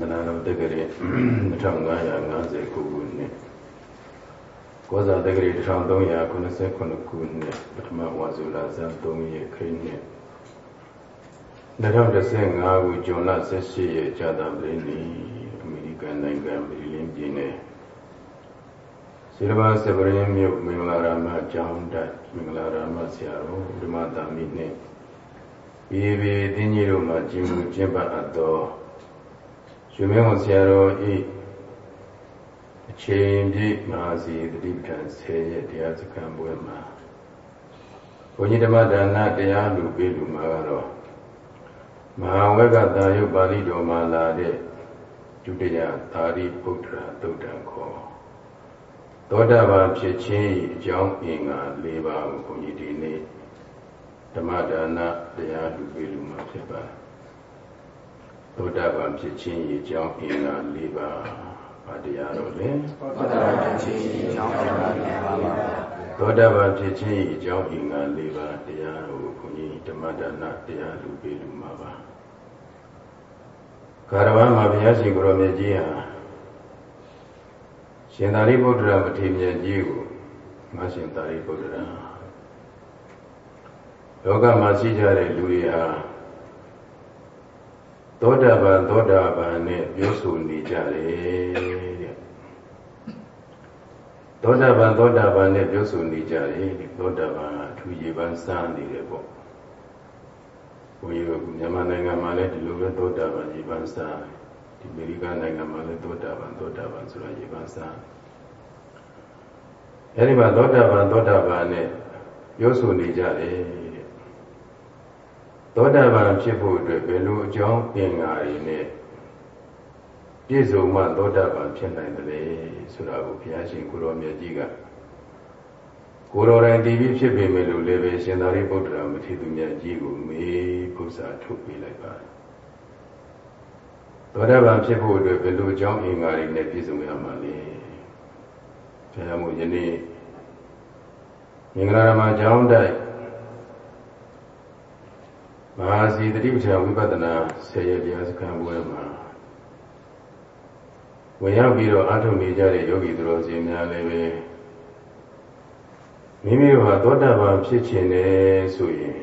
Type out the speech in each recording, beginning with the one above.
သနာတော်တက္ကရာ1559ခုနှစ်ကောဇာတက္ကရာ1389ခုနှစ်ပထမဝါဇူလာဇန်3ရက်ခရစ်နှစ်2015ခုဇွန်လ18ရက်ကြာသပတေးနေ့အမေရိကန်နိုင်ငံမရီလင်းပြည်နယ်ဆီရဘာစပရင်မြို့မင်္ဂလာရမကျောင်းတိုက်မင်္ဂလာရမဆရာတော်ဓမ္မတာမိနဲ့ဒီဘေတင်းကြီးတို့မှာကျင်းမှုကျင့်ပတ်အပ်သော ရွှေမင်းဝန်ဆရာတော်ဤအချိန်ပြည့်မဟာစီတတိပဋ္ဌာန်10ရက်တရားစခန်းပွဲမှာဘုန်းကြီးဓမ္မဒါနတရားလူပေးလူမှာကတော့မဟာဝက်ကတာယုတ်ပါဠိတော်မှာလာတဲ့ဒုတိယသာရိပုတ္တရာသုတ်တံခေါ်သောတာပန်ဖြစ်ခြင်းအကြောင်းအင်္ဂါ၄ပါးကိုဘုန်းကြီးဒီနေ့ဓမ္မဒါနတရားလူပေးလူမှာဖြစ်ပါတယ် သောတာပန်ဖြစ်ခြင်းအကြောင်းအင်္ဂါ၄ပါးဘာတရားတော့လဲသောတာပန်ဖြစ်ခြင်းအကြောင်းအင်္ဂါ၄ပါးပါသောတာပန်ဖြစ်ခြင်းအကြောင်းအင်္ဂါ၄ပါးတရားကိုဘုန်းကြီးဓမ္မဒါနတရားလူပေးလူမှာပါကာရဝမှာဘုရားရှင်ကိုရောမြတ်ကြီးဟာရှင်သာရိပုတ္တရာမထေရမြတ်ကြီးကိုမရှင်သာရိပုတ္တရာလောကမှာရှိကြတဲ့လူတွေဟာ သောတာပန်သောတာပန်နဲ့ပြောဆိုနေကြတယ်တဲ့သောတာပန်သောတာပန်နဲ့ပြောဆိုနေကြတယ်သောတာပန်အထူးရေပန်းစားနေတယ်ပေါ့ဘုရားကမြန်မာနိုင်ငံမှာလည်းဒီလိုပဲသောတာပန်ရေပန်းစားဒီအမေရိကန်နိုင်ငံမှာလည်းသောတာပန်သောတာပန်ဆိုတာရေပန်းစားအဲဒီမှာသောတာပန်သောတာပန်နဲ့ပြောဆိုနေကြတယ် သောတာပန်ဖြစ်ဖို့အတွက်ဘယ်လိုအကြောင်းပင်ငါတွေနဲ့ပြည့်စုံမှသောတာပန်ဖြစ်နိုင်တယ်ဆိုတာကိုဘုရားရှင်ကိုရောမြတ်ကြီးကကိုရောတိုင်းတည်ပြီးဖြစ်ပေမဲ့လို့လည်းပဲရှင်သာရိပုတ္တရာမထေရမြတ်ကြီးကိုမေးပု္ပ္ပာထုတ်ပေးလိုက်ပါတယ်သောတာပန်ဖြစ်ဖို့အတွက်ဘယ်လိုအကြောင်းအင်္ဂါတွေနဲ့ပြည့်စုံရမှာလဲဘုရားမို့ယနေ့မင်္ဂလာရမကျောင်းတိုက် မဟာစီတတိပဋ္ဌာန်ဝိပဿနာဆယ်ရတရားစခန်းပွဲမှာဝင်ရောက်ပြီးတော့အားထုတ်နေကြတဲ့ယောဂီသူတော်စင်များလည်းပဲမိမိတို့ဟာသောတာပန်ဖြစ်ခြင်းနဲ့ဆိုရင်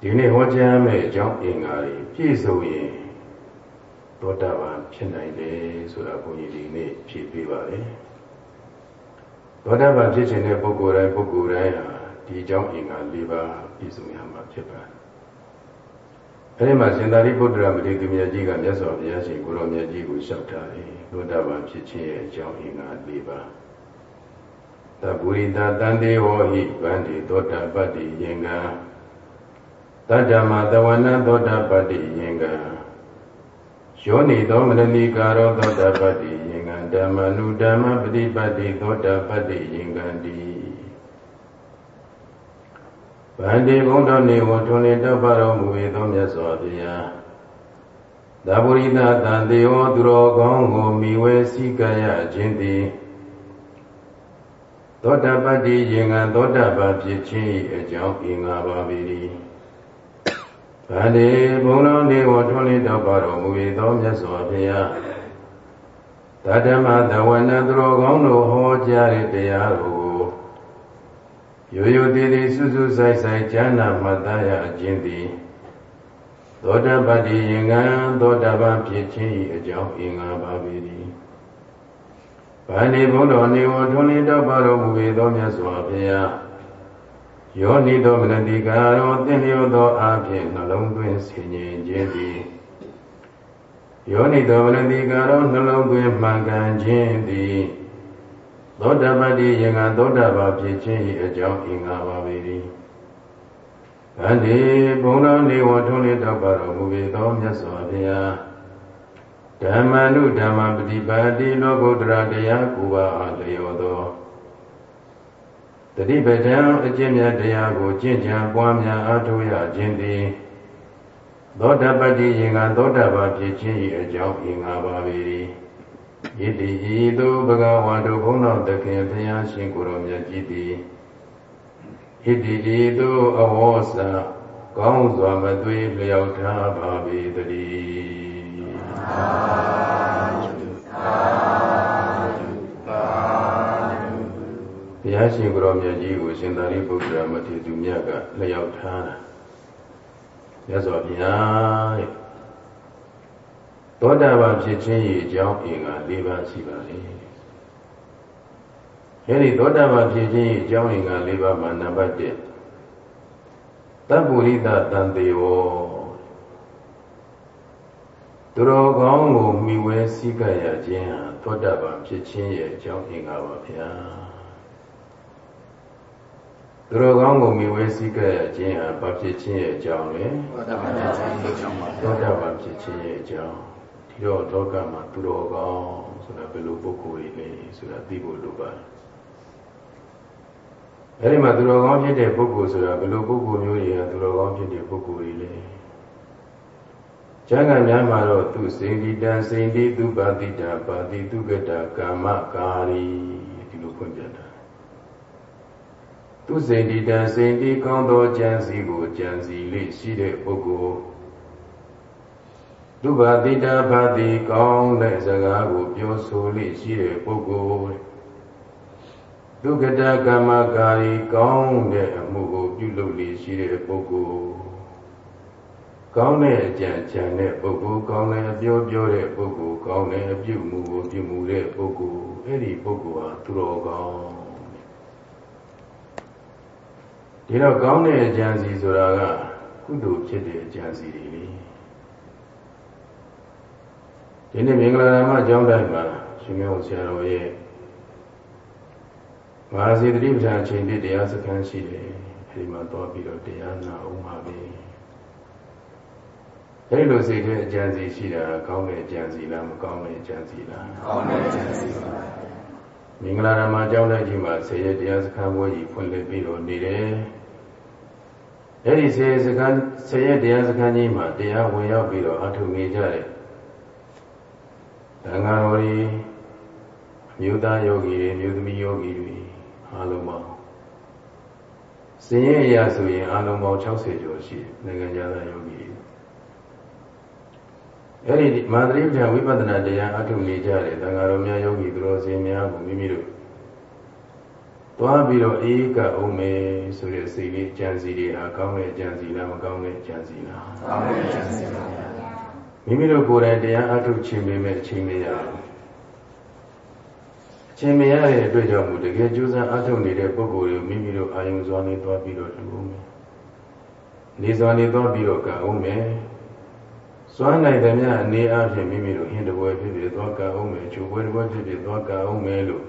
ဒီနေ့ဟောကြားမယ့်အကြောင်းအင်္ဂါတွေပြည့်စုံရင်သောတာပန်ဖြစ်နိုင်တယ်ဆိုတာဘုန်းကြီးဒီနေ့ဖြည့်ပေးပါလေသောတာပန်ဖြစ်ခြင်းတဲ့ပုဂ္ဂိုလ်တိုင်းပုဂ္ဂိုလ်တိုင်းဟာဒီအကြောင်းအင်္ဂါ၄ပါး ပြည့်စုံရမှာဖြစ်ပါတယ်အဲဒီမှာရှင်သာရိပုတ္တရာမထေရမြတ်ကြီးကမြတ်စွာဘုရားရှင်ကိုရောမြတ်ကြီးကိုလျှောက်ထားတယ်သောတာပန်ဖြစ်ခြင်းရဲ့အကြောင်းအင်္ဂါ၄ပါးတပုရိသတန်တေဟောဟိဗန္တိသောတာပတ္တိယင်္ဂံတတ္တမသဝနသောတာပတ္တိယင်္ဂံယောနိသောမရဏိကာရောသောတာပတ္တိယင်္ဂံဓမ္မနုဓမ္မပฏิပတ်တိသောတာပတ္တိယင်္ဂံတိ ဗန္တိဘုံတော်နေဝထွန်လေတပ္ပတော်မူ၏သောမြတ်စွာဘုရားသဗ္ဗရိသတန်တေဟောသူတော်ကောင်းကိုမိဝဲစည်းကရခြင်းသည်သောတာပတ္တိယင်္ဂံသောတာပန်ဖြစ်ခြင်း၏အကြောင်းအင်္ဂါပါပေ၏ဗန္တိဘုံတော်နေဝထွန်လေတပ္ပတော်မူ၏သောမြတ်စွာဘုရားတတ္တမသဝနသူတော်ကောင်းတို့ဟောကြားတဲ့တရားကို ရိုးရိုးသေးသေးစွစွဆိုင်ဆိုင်ဉာဏမှတ်သားရခြင်းသည်သောတပတ္တိယင်္ဂံသောတပန်ဖြစ်ခြင်း၏အကြောင်းအင်္ဂါပါပေသည်။ဗန္ဒီဘုံတော်နေဝထွန်းလင်းတော့ပါတော်မူ၏သောမြတ်စွာဘုရားယောနိသောမနတိကာရောသင်လျောသောအဖြစ်နှလုံးသွင်းဆင်ញင်ခြင်းသည်ယောနိသောမနတိကာရောနှလုံးသွင်းမှန်ကန်ခြင်းသည် သောတပတ္တိယင်္ဂသောတပဖြစ်ခြင်း၏အကြောင်းအင်္ဂါပါပေ၏ဗန္တိဘုံတော်နေဝထုံးလေးတောက်ပါတော်မူ၏သောမြတ်စွာဘုရားဓမ္မနုဓမ္မပฏิပါတိလောကုတ္တရာတရားကိုပါအားလျော်သောတတိပဒံအကျင့်မြတ်တရားကိုကျင့်ကြံပွားများအားထုတ်ရခြင်းသည်သောတပတ္တိယင်္ဂသောတပဖြစ်ခြင်း၏အကြောင်းအင်္ဂါပါပေ၏ ဣတိဤသို့ဘဂဝါတို့ဘုန်းတော်သခင်ဘုရားရှင်ကိုယ်တော်မြတ်ကြီးသည်ဣတိဤသို့အဝေါစာကောင်းစွာမသွေးလျောက်ထားပါပေတည်းဘုရားရှင်ကိုရောမြတ်ကြီးကိုရှင်သာရိပုတ္တရာမထေရသူမြတ်ကလျှောက်ထားတာမြတ်စွာဘုရားတဲ့ သောတာပန်ဖြစ်ခြင်းရဲ့အကြောင်းအင်္ဂါ၄ပါးရှိပါလေအဲဒီသောတာပန်ဖြစ်ခြင်းရဲ့အကြောင်းအင်္ဂါ၄ပါးမှာနံပါတ်1တပ္ပုရိသတန်တေဝသူတော်ကောင်းကိုမိဝဲစည်းကပ်ရခြင်းဟာသောတာပန်ဖြစ်ခြင်းရဲ့အကြောင်းအင်္ဂါပါဗျာသူတော်ကောင်းကိုမိဝဲစည်းကပ်ရခြင်းဟာဘာဖြစ်ခြင်းရဲ့အကြောင်းလဲသောတာပန်ဖြစ်ခြင်းရဲ့အကြောင်းပါသောတာပန်ဖြစ်ခြင်းရဲ့အကြောင်း ဒီတော့လောကမှာသူတော်ကောင်းဆိုတာဘယ်လိုပုဂ္ဂိုလ်တွေလဲဆိုတာသိဖို့လိုပါတယ်အဲဒီမှာသူတော်ကောင်းဖြစ်တဲ့ပုဂ္ဂိုလ်ဆိုတာဘယ်လိုပုဂ္ဂိုလ်မျိုးတွေကသူတော်ကောင်းဖြစ်တဲ့ပုဂ္ဂိုလ်တွေလဲကျမ်းဂန်များမှာတော့သူစိန္ဒိတံစိန္ဒိသူပါတိတာပါတိသူကတာကာမကာရီဒီလိုဖွင့်ပြတာသူစိန္ဒိတံစိန္ဒိကောင်းသောဉာဏ်စီကိုဉာဏ်စီလေးရှိတဲ့ပုဂ္ဂိုလ် သူပါတိတာပါတိကောင်းတဲ့စကားကိုပြောဆိုလေးရှိတဲ့ပုဂ္ဂိုလ်ဒုက္ကတကမ္မကာရီကောင်းတဲ့အမှုကိုပြုလုပ်လေးရှိတဲ့ပုဂ္ဂိုလ်ကောင်းတဲ့အကြံကြံတဲ့ပုဂ္ဂိုလ်ကောင်းတဲ့အပြောပြောတဲ့ပုဂ္ဂိုလ်ကောင်းတဲ့အပြုမှုကိုပြုမှုတဲ့ပုဂ္ဂိုလ်အဲ့ဒီပုဂ္ဂိုလ်ဟာသူတော်ကောင်းဒီတော့ကောင်းတဲ့အကြံစီဆိုတာကကုသိုလ်ဖြစ်တဲ့အကြံစီတွေလေ ဒီနေ့မင်္ဂလာဓမ္မကျောင်းတိုင်းမှာရှင်မောဆရာတော်ရဲ့မဟာစီတိပ္ပံအချိန်ပြတရားစခန်းရှိတယ်အဲဒီမှာသွားပြီးတော့တရားနာအောင်ပါပဲအဲဒီလိုစိတ်ထဲအကြံစီရှိတာကောင်းတဲ့အကြံစီလားမကောင်းတဲ့အကြံစီလားကောင်းတဲ့အကြံစီပါမင်္ဂလာဓမ္မကျောင်းတိုင်းကြီးမှာဆေရတရားစခန်းဘွဲကြီးဖွင့်လှစ်ပြီးတော့နေတယ်အဲဒီဆေရစခန်းဆေရတရားစခန်းကြီးမှာတရားဝင်ရောက်ပြီးတော့အထုနေကြတဲ့ သံဃာတော်ကြီးမြို့သားယောဂီတွေမြို့သမီးယောဂီတွေအားလုံးပေါင်းစင်ရဲ့အရာဆိုရင်အားလုံးပေါင်း60ကျော်ရှိတယ်နိုင်ငံသားယောဂီအဲ့ဒီမာသရိပ္ပံဝိပဿနာတရားအထုနေကြတယ်သံဃာတော်များယောဂီသူတော်စင်များကိုမိမိတို့သွားပြီးတော့အေးကအောင်မယ်ဆိုတဲ့စိတ်လေးကြံစီတွေဟာကောင်းတဲ့ကြံစီလားမကောင်းတဲ့ကြံစီလားကောင်းတဲ့ကြံစီပါဗျာ မိမိတို့ကိုယ်တိုင်တရားအထုခြင်းပေမဲ့အချိန်မရဘူးအချိန်မရတဲ့အတွက်ကြောင့်မို့တကယ်ကြိုးစားအထုတ်နေတဲ့ပုဂ္ဂိုလ်တွေမိမိတို့အာယုံစွာနေသွားပြီးတော့လူအောင်မယ်နေစွာနေသွားပြီးတော့ကံအောင်မယ်စွမ်းနိုင်တဲ့များအနေအချင်းမိမိတို့ဟင်းတပွဲဖြစ်ဖြစ်သွားကံအောင်မယ်ချိုပွဲတပွဲဖြစ်ဖြစ်သွားကံအောင်မယ်လို့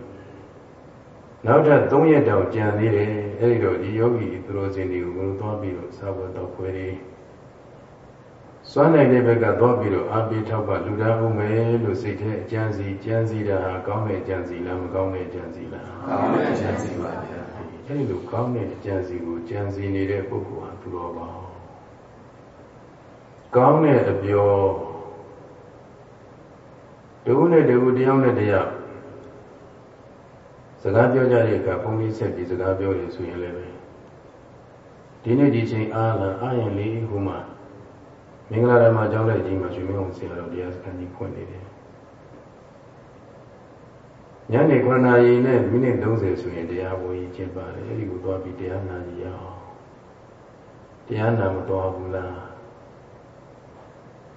နောက်ထပ်3ရက်တောင်ကြံသေးတယ်အဲဒီတော့ဒီယောဂီသူတော်စင်တွေကိုဘယ်လိုသွားပြီးတော့စာဘောတော့ခွဲတွေ စွမ်းနိုင်တဲ့ဘက်ကသွားပြီးတော့အာပိထောက်ပလူသားမှုမယ်လို့စိတ်ထဲအကြံစီကြံစီတာဟာကောင်းတဲ့အကြံစီလားမကောင်းတဲ့အကြံစီလားကောင်းတဲ့အကြံစီပါဗျာအဲဒီလိုကောင်းတဲ့အကြံစီကိုကြံစီနေတဲ့ပုဂ္ဂိုလ်ဟာသူတော်ကောင်းကောင်းတဲ့အပြောတခုနဲ့တခုတယောက်နဲ့တယောက်စကားပြောကြတဲ့အခါဘုန်းကြီးဆက်ပြီးစကားပြောရဆိုရင်လည်းဒီနေ့ဒီချိန်အားလားအားရင်လေးဟိုမှာ မင်္ဂလာဓမ္မကျောင်းတဲ့ကြီးမှာရွှေမင်းအောင်ဆရာတော်တရားစခန်းကြီးဖွင့်နေတယ်ညနေ9နာရီနဲ့မိနစ်30ဆိုရင်တရားပွဲကြီးကျင်းပါတယ်အဲဒီကိုသွားပြီးတရားနာကြရအောင်တရားနာမတော်ဘူးလား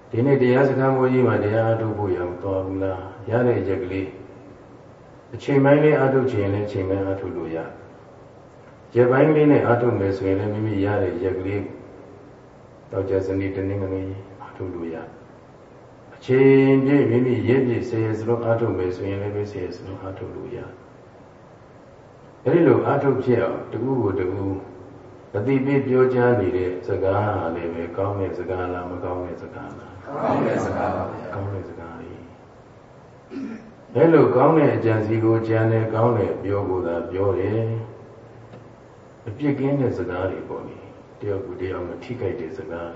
ဒီနေ့တရားစခန်းပွဲကြီးမှာတရားအထုတ်ဖို့ရမတော်ဘူးလားရတဲ့ရက်ကလေးအချိန်ပိုင်းလေးအထုတ်ချင်လည်းအချိန်ပိုင်းအထုတ်လို့ရရက်ပိုင်းလေးနဲ့အထုတ်မယ်ဆိုရင်လည်းမိမိရတဲ့ရက်ကလေး တောက်ကြစနေတနင်္ဂနွေအထုတ်လို့ရအချိန်ပြည့်မိမိရည်ပြည့်ဆယ်ရစလုံးအထုတ်မယ်ဆိုရင်လည်းပဲဆယ်ရစလုံးအထုတ်လို့ရအဲဒီလိုအထုတ်ဖြစ်အောင်တကူကိုတကူအတိပိပြောကြားနေတဲ့စကားဟာလည်းပဲကောင်းတဲ့စကားလားမကောင်းတဲ့စကားလားကောင်းတဲ့စကားပါဗျာကောင်းတဲ့စကားလေးအဲလိုကောင်းတဲ့အကြံစီကိုကြံတယ်ကောင်းတဲ့ပြောကိုသာပြောတယ်အပြစ်ကင်းတဲ့စကားတွေပေါ့လေ တယောက်ကိုတယောက်မထိခိုက်တဲ့စကား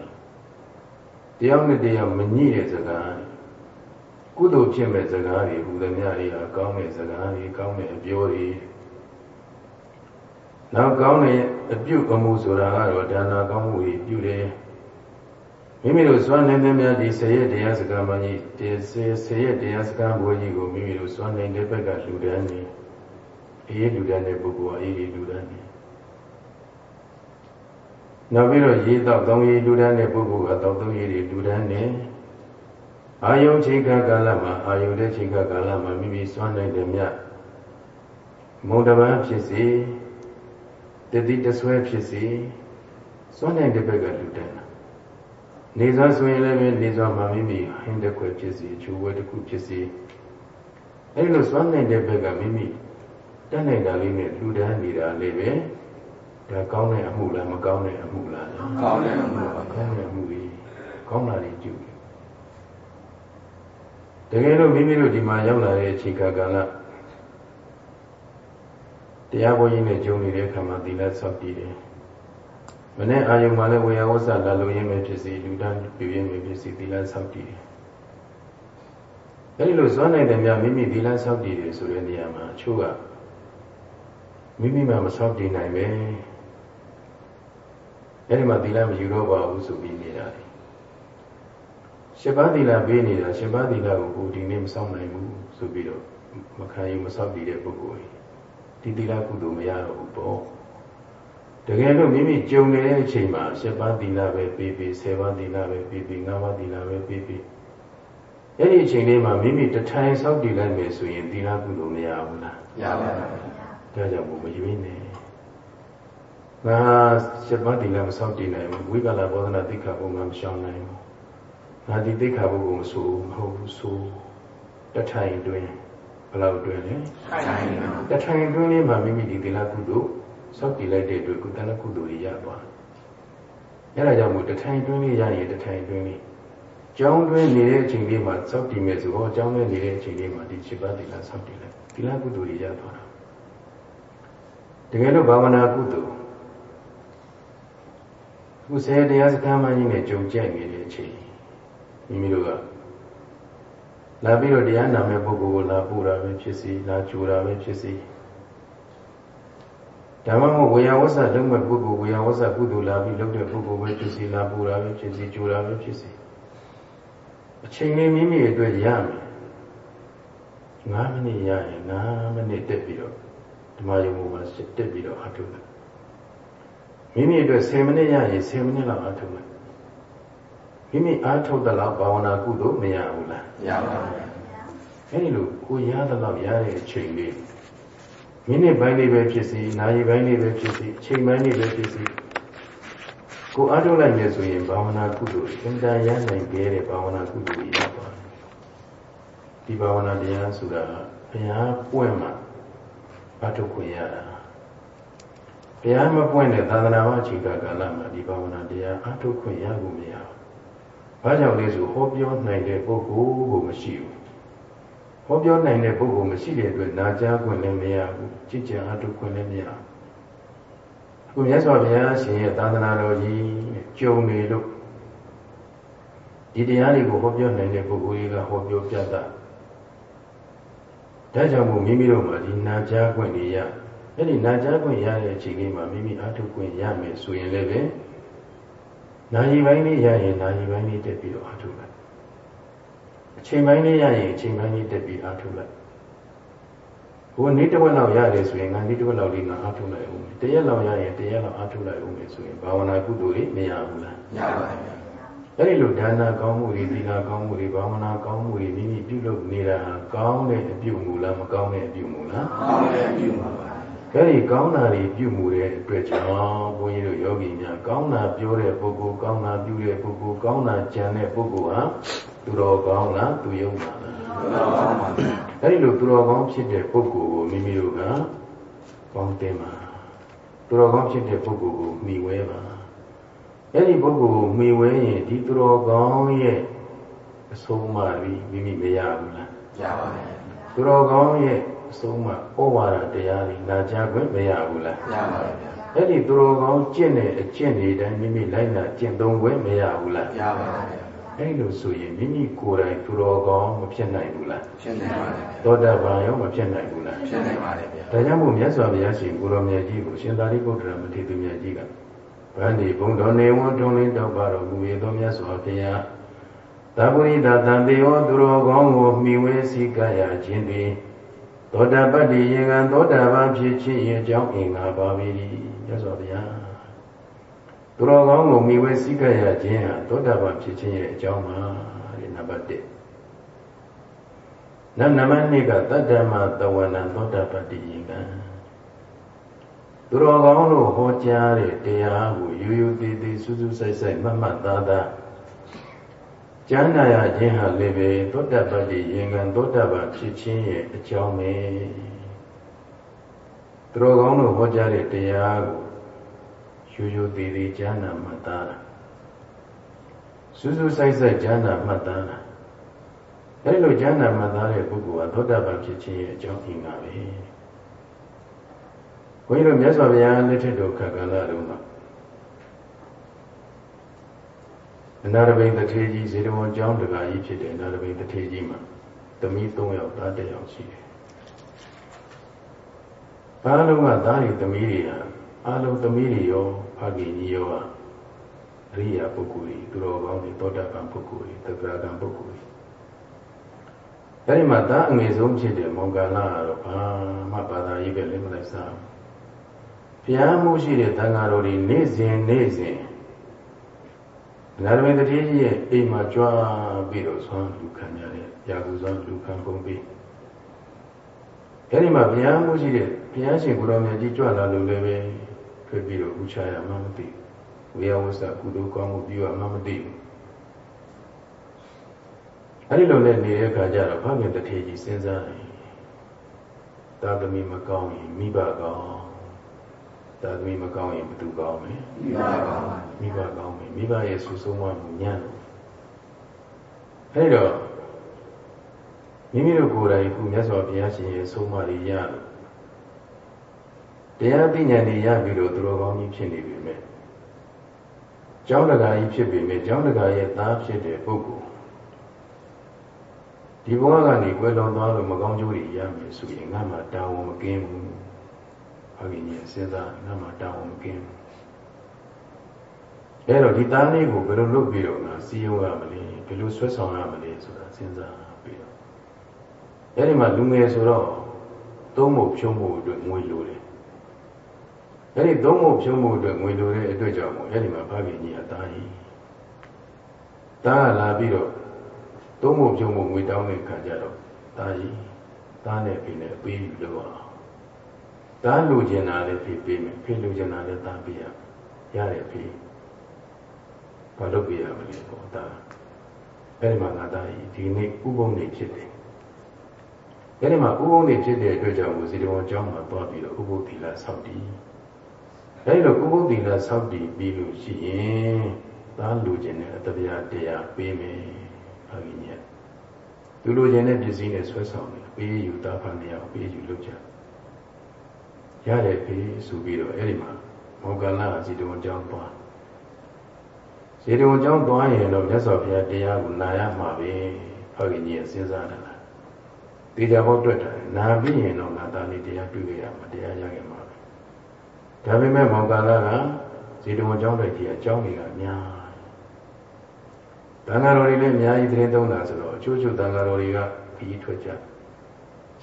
တယောက်နဲ့တယောက်မညှိတဲ့စကားကုသိုလ်ဖြစ်မဲ့စကားတွေဟူသမျှတွေဟာကောင်းတဲ့စကားတွေကောင်းတဲ့အပြောတွေနောက်ကောင်းတဲ့အပြုအမူဆိုတာကတော့ဒါနာကောင်းမှုတွေပြုတယ်မိမိတို့စွမ်းနိုင်တဲ့များဒီဆရက်တရားစကားမှကြီးဒီဆရက်တရားစကားဘွယ်ကြီးကိုမိမိတို့စွမ်းနိုင်တဲ့ဘက်ကလူတန်းနေအေးလူတန်းတဲ့ပုဂ္ဂိုလ်ဟာအေးလူတန်းနေ နောက်ပြီးတော့ရေတော့သုံးရေလူတန်းတဲ့ပုဂ္ဂိုလ်ကတော့သုံးရေတွေလူတန်းနေအာယုချိန်ခါကာလမှာအာယုတဲ့ချိန်ခါကာလမှာမိမိစွမ်းနိုင်တဲ့မြတ်မုံတပန်းဖြစ်စေတတိတဆွဲဖြစ်စေစွမ်းနိုင်တဲ့ဘက်ကလူတန်းနေစွာဆိုရင်လည်းနေစွာမှာမိမိဟင်းတစ်ခွက်ဖြစ်စီအချိုးဝဲတစ်ခုဖြစ်စီအဲဒီလိုစွမ်းနိုင်တဲ့ဘက်ကမိမိတတ်နိုင်တာလေးနဲ့လူတန်းနေတာလေးပဲဒါ ကောင်းတဲ့အမှုလားမကောင်းတဲ့အမှုလားကောင်းတဲ့အမှုပါကောင်းတဲ့အမှုကြီးကောင်းတာတွေကျူတကယ်လို့မိမိတို့ဒီမှာရောက်လာတဲ့အချိန်ကာလတရားပေါ်ကြီးနဲ့ကြုံနေတဲ့အခါမှာသီလဆောက်တည်တယ်မနေ့အာယုံမှာလည်းဝေယဝဆလာလို့ရင်းပဲဖြစ်စီလူတန်းပြရင်းပဲဖြစ်စီသီလဆောက်တည်တယ်အဲဒီလိုဇွမ်းနိုင်တယ်များမိမိသီလဆောက်တည်တယ်ဆိုတဲ့နေရာမှာအချို့ကမိမိမှမဆောက်တည်နိုင်ပဲ အဲဒီမှာသီလမယူတော့ပါဘူးဆိုပြီးနေတာလေရှင်ပါသီလပေးနေတာရှင်ပါသီလကိုကိုဒီနေ့မဆောက်နိုင်ဘူးဆိုပြီးတော့မခံယူမဆောက်တည်တဲ့ပုဂ္ဂိုလ်ကြီးဒီသီလကုသိုလ်မရတော့ဘူးပေါ့တကယ်လို့မိမိကြုံနေတဲ့အချိန်မှာ7ပါးသီလပဲပြီးပြီး10ပါးသီလပဲပြီးပြီး9ပါးသီလပဲပြီးပြီးအဲ့ဒီအချိန်လေးမှာမိမိတထိုင်ဆောက်တည်လိုက်မယ်ဆိုရင်သီလကုသိုလ်မရဘူးလားရပါပါဒါကြောင့်ဘုမရွေးနဲ့ ငါ7ပါးသီလမဆောက်တည်နိုင်ဘူးဝိကလဘောဓနာသိက္ခာပုဒ်မှာမရှောင်နိုင်ဘူးငါဒီသိက္ခာပုဒ်ကိုမဆိုမဟုတ်ဘူးဆိုတထိုင်တွင်ဘယ်လောက်တွင်လဲထိုင်နေတထိုင်တွင်လေးမှာမိမိဒီသီလကုသိုလ်စောက်တည်လိုက်တဲ့အတွက်ကုသလကုသိုလ်တွေရသွားတယ်။အဲဒါကြောင့်မို့တထိုင်တွင်းလေးရရင်တထိုင်တွင်းလေးကျောင်းတွင်းနေတဲ့အချိန်လေးမှာစောက်တည်မဲ့ဆိုတော့ကျောင်းတွင်းနေတဲ့အချိန်လေးမှာဒီ7ပါးသီလစောက်တည်လိုက်သီလကုသိုလ်တွေရသွားတာ။တကယ်လို့ဘာဝနာကုသိုလ် ခုဆယ်တရားစခန်းမကြီးနဲ့ကြုံကြက်နေတဲ့အချိန်မိမိတို့ကလာပြီးတော့တရားနာမဲ့ပုဂ္ဂိုလ်ကိုလာပူတာပဲဖြစ်စီလာကြိုတာပဲဖြစ်စီဒါမှမဟုတ်ဝေယဝဆလုံးမဲ့ပုဂ္ဂိုလ်ဝေယဝဆကုသိုလ်လာပြီးလုပ်တဲ့ပုဂ္ဂိုလ်ပဲဖြစ်စီလာပူတာပဲဖြစ်စီကြိုတာပဲဖြစ်စီအချိန်လေးမိမိအတွက်ရမယ်9မိနစ်ရရင်9မိနစ်တက်ပြီးတော့ဓမ္မယုံမှာတက်ပြီးတော့အထုလိုက် မိမိအတွက်10မိနစ်ရရင်10မိနစ်လောက်အထုလိုက်မိမိအားထုတ်တဲ့လောက်ဘာဝနာကုသိုလ်မရဘူးလားရပါပါအဲဒီလိုကိုရတဲ့လောက်ရတဲ့အချိန်လေးမိနစ်ပိုင်းလေးပဲဖြစ်စီနာရီပိုင်းလေးပဲဖြစ်စီအချိန်ပိုင်းလေးပဲဖြစ်စီကိုအားထုတ်လိုက်ရဆိုရင်ဘာဝနာကုသိုလ်အင်တန်ရနိုင်ခဲ့တဲ့ဘာဝနာကုသိုလ်ကြီးရပါတယ်ဒီဘာဝနာတရားဆိုတာဘုရားပွင့်မှာအားထုတ်ခွင့်ရတာ ဘုရားမပွင့်တဲ့သာသနာ့အချိန်ကာလမှာဒီဘာဝနာတရားအားထုတ်ခွင့်ရဖို့မရဘူးဘာကြောင့်လဲဆိုဟောပြောနိုင်တဲ့ပုဂ္ဂိုလ်ကိုမရှိဘူးဟောပြောနိုင်တဲ့ပုဂ္ဂိုလ်မရှိတဲ့အတွက်နာကြားခွင့်လည်းမရဘူးကြည်ကြံအထုခွင့်လည်းမရဘူးအခုမြတ်စွာဘုရားရှင်ရဲ့သာသနာတော်ကြီးကြုံနေလို့ဒီတရားတွေကိုဟောပြောနိုင်တဲ့ပုဂ္ဂိုလ်ကြီးကဟောပြောပြတာဒါကြောင့်မို့မိမိတို့မှာဒီနာကြားခွင့်တွေရ အဲ့ဒီနာကြားခွင့်ရတဲ့အချိန်လေးမှာမိမိအထုခွင့်ရမယ်ဆိုရင်လည်းပဲနာယီပိုင်းလေးရရင်နာယီပိုင်းလေးတက်ပြီးတော့အထုလိုက်အချိန်ပိုင်းလေးရရင်အချိန်ပိုင်းလေးတက်ပြီးအားထုတ်လိုက်ဘိုးနေ့တစ်ဝက်လောက်ရတယ်ဆိုရင်ငါနေ့တစ်ဝက်လောက်လေးငါအားထုတ်လိုက်ဦးမယ်တရက်လောက်ရရင်တရက်လောက်အားထုတ်လိုက်ဦးမယ်ဆိုရင်ဘာဝနာကုသိုလ်တွေမရဘူးလားရပါပါအဲ့ဒီလိုဒါနကောင်းမှုတွေသီလကောင်းမှုတွေဘာဝနာကောင်းမှုတွေမိမိပြုလုပ်နေတာကောင်းတဲ့အပြုမူလားမကောင်းတဲ့အပြုမူလားကောင်းတဲ့ပြုမှာပါ အဲ့ဒီကောင်းတာတွေပြုမှုတဲ့အတွက်ကြောင့်ဘုန်းကြီးတို့ယောဂီများကောင်းတာပြောတဲ့ပုဂ္ဂိုလ်ကောင်းတာပြုတဲ့ပုဂ္ဂိုလ်ကောင်းတာကြံတဲ့ပုဂ္ဂိုလ်ဟာသူတော်ကောင်းလားသူယုံပါလားတော်ကောင်းပါအဲဒီလိုသူတော်ကောင်းဖြစ်တဲ့ပုဂ္ဂိုလ်ကိုမိမိတို့ကကောင်းတင်ပါသူတော်ကောင်းဖြစ်တဲ့ပုဂ္ဂိုလ်ကိုမှီဝဲပါအဲဒီပုဂ္ဂိုလ်ကိုမှီဝဲရင်ဒီသူတော်ကောင်းရဲ့အဆုံးအမပြီးမိမိမရဘူးလားရပါပါသူတော်ကောင်းရဲ့အ ဆုံးအမဩဝါဒတရားတွေနာကြားခွင့်မရဘူးလားရပါပါအဲ့ဒီသူတော်ကောင်းကျင့်တဲ့အကျင့်တွေတိုင်းမိမိလိုက်နာကျင့်သုံးခွင့်မရဘူးလားရပါပါအဲ့လိုဆိုရင်မိမိကိုယ်တိုင်သူတော်ကောင်းမဖြစ်နိုင်ဘူးလားဖြစ်နေပါလေသောတာပန်ရောမဖြစ်နိုင်ဘူးလားဖြစ်နေပါလေဗျာဒါကြောင့်မို့မြတ်စွာဘုရားရှင်ကိုရောင်မြတ်ကြီးကိုရှင်သာရိပုတ္တရာမထေရမြတ်ကြီးကဗန္ဒီဘုံတော်နေဝံထုံးလင်းတောက်ပါတော်မူ၏သောမြတ်စွာဘုရားသဗ္ဗရိတတံတေယောသူတော်ကောင်းကိုမိဝဲစည်းကရခြင်းသည် သောတာပတ္တိယေကံသောတာပန်ဖြစ်ခြင်းရဲ့အကြောင်းအင်္ဂါပါပြီမြတ်စွာဘုရားသူတော်ကောင်းကိုမိဝဲစည်းကရခြင်းဟာသောတာပန်ဖြစ်ခြင်းရဲ့အကြောင်းပါဒီနံပါတ်1နနမနိကတတ္တမတဝနံသောတာပတ္တိယေကံသူတော်ကောင်းတို့ဟောကြားတဲ့တရားကိုရိုးရိုးသေးသေးစူးစူးဆိုင်ဆိုင်မှတ်မှတ်သားသား ကျမ်းနာရခြင်းဟာလည်းပဲသောတပတ္တိယင်္ဂံသောတပန်ဖြစ်ခြင်းရဲ့အကြောင်းပဲသူတော်ကောင်းတို့ဟောကြားတဲ့တရားကိုရိုးရိုးသေးသေးကျမ်းနာမှတ်သားတာစူးစူးဆိုင်ဆိုင်ကျမ်းနာမှတ်သားတာအဲဒီလိုကျမ်းနာမှတ်သားတဲ့ပုဂ္ဂိုလ်ဟာသောတပန်ဖြစ်ခြင်းရဲ့အကြောင်းအင်္ဂါပဲဘုန်းကြီးတို့မြတ်စွာဘုရားလက်ထက်တော်ခက္ကလတုန်းက အနာရဘိန်တထေကြီးဇေတဝန်ကျောင်းတကာကြီးဖြစ်တဲ့အနာရဘိန်တထေကြီးမှာသမီး၃ယောက်သား၁ယောက်ရှိတယ်။အားလုံးကသားတွေသမီးတွေဟာအားလုံးသမီးတွေရောဖခင်ကြီးရောဟာအရိယာပုဂ္ဂိုလ်တွေသူတော်ကောင်းတွေသောတာပန်ပုဂ္ဂိုလ်တွေသက္ကရာကံပုဂ္ဂိုလ်တွေအဲဒီမှာသားအငယ်ဆုံးဖြစ်တဲ့မောင်ကာလကတော့ဘာမှဘာသာရေးပဲလည်းမလိုက်စားဘူးဘုရားမှုရှိတဲ့သံဃာတော်တွေနေ့စဉ်နေ့စဉ် နာရမင်းတတိကြီးရဲ့အိမ်မှာကြွားပြီးတော့ဆွမ်းလူခံရတဲ့ရာဟုဆွမ်းလူခံပုံပြီးအဲဒီမှာဘုရားမှုရှိတဲ့ဘုရားရှင်ကိုယ်တော်မြတ်ကြီးကြွလာလို့လည်းပဲတွေ့ပြီးတော့ဥချရမှမသိဝေယဝဆကုသိုလ်ကောင်းမှုပြုရမှမသိဘူးအဲဒီလိုနဲ့နေတဲ့အခါကျတော့ဘုရားတတိကြီးစဉ်းစားတယ်သာသမီမကောင်းရင်မိဘကောင်း သာသမီမကောင်းရင်ဘယ်သူကောင်းမလဲမိဘကောင်းပါမိဘကောင်းပြီမိဘရဲ့ဆူဆုံးမမှုညံ့လို့အဲ့တော့မိမိတို့ကိုယ်တိုင်ခုမြတ်စွာဘုရားရှင်ရဲ့ဆုံးမတွေရလို့တရားသိဉာဏ်တွေရပြီးတော့သူတော်ကောင်းကြီးဖြစ်နေပြီမဲ့ကျောင်းတကာကြီးဖြစ်ပြီမဲ့ကျောင်းတကာရဲ့သားဖြစ်တဲ့ပုဂ္ဂိုလ်ဒီဘဝကနေကွယ်လွန်သွားလို့မကောင်းကျိုးတွေရမယ်ဆိုရင်ငါမှတာဝန်မကင်းဘူး။ ဘာကြီးကြီးစဉ်းစားငါမှတာဝန်မကင်းဘူး။အဲတော့ဒီသားလေးကိုဘယ်လိုလုပ်ပြီးတော့ငါစီယုံရမလဲဘယ်လိုဆွဲဆောင်ရမလဲဆိုတာစဉ်းစားပြီးတော့အဲဒီမှာလူငယ်ဆိုတော့သုံးဖို့ဖြုံးဖို့အတွက်ငွေလိုတယ်။အဲဒီသုံးဖို့ဖြုံးဖို့အတွက်ငွေလိုတဲ့အတွက်ကြောင့်မို့အဲဒီမှာဘာကြီးကြီးအသားကြီးတားလာပြီးတော့သုံးဖို့ဖြုံးဖို့ငွေတောင်းတဲ့ခါကျတော့တားကြီးတားနဲ့ပြင်းနဲ့ပေးလို့ အောင်တားလူကျင်တာလည်းဖြေပေးမယ်ဖေလူကျင်တာလည်းတားပေးရရတယ်ဖေဘာလုပ်ပေးရမလဲပေါ့တားအဲဒီမှာငါသားကြီးဒီနေ့ဥပုံနေဖြစ်တယ်အဲဒီမှာဥပုံနေဖြစ်တဲ့အတွက်ကြောင့်ကိုစီတော်ကျောင်းမှာသွားပြီးတော့ဥပုသီလဆောက်တည်အဲဒီလိုဥပုသီလဆောက်တည်ပြီးလို့ရှိရင်သားလူကျင်တဲ့အတပြားတရားပေးမယ်ဘာကြီးညက်သူလူကျင်တဲ့ပစ္စည်းနဲ့ဆွဲဆောင်တယ်ပေးယူတာဖန်တရားပေးယူလုပ်ကြ ရတယ်ပြီဆိုပြီးတော့အဲ့ဒီမှာမောကလဇီတဝန်ကျောင်းသွားဇီတဝန်ကျောင်းသွားရင်တော့မြတ်စွာဘုရားတရားကိုနာရမှာပဲဖခင်ကြီးစဉ်းစားတာလားတေချာဘောတွေ့တယ်နာပြီးရင်တော့ငါသားလေးတရားတွေ့ရမှာတရားရခဲ့မှာပဲဒါပေမဲ့မောကလကဇီတဝန်ကျောင်းတဲ့ကြီးအကျောင်းကြီးကအများတန်ဃာတော်တွေလည်းအများကြီးသတင်းသုံးတာဆိုတော့အချို့ချို့တန်ဃာတော်တွေကခီးထွက်ကြကျ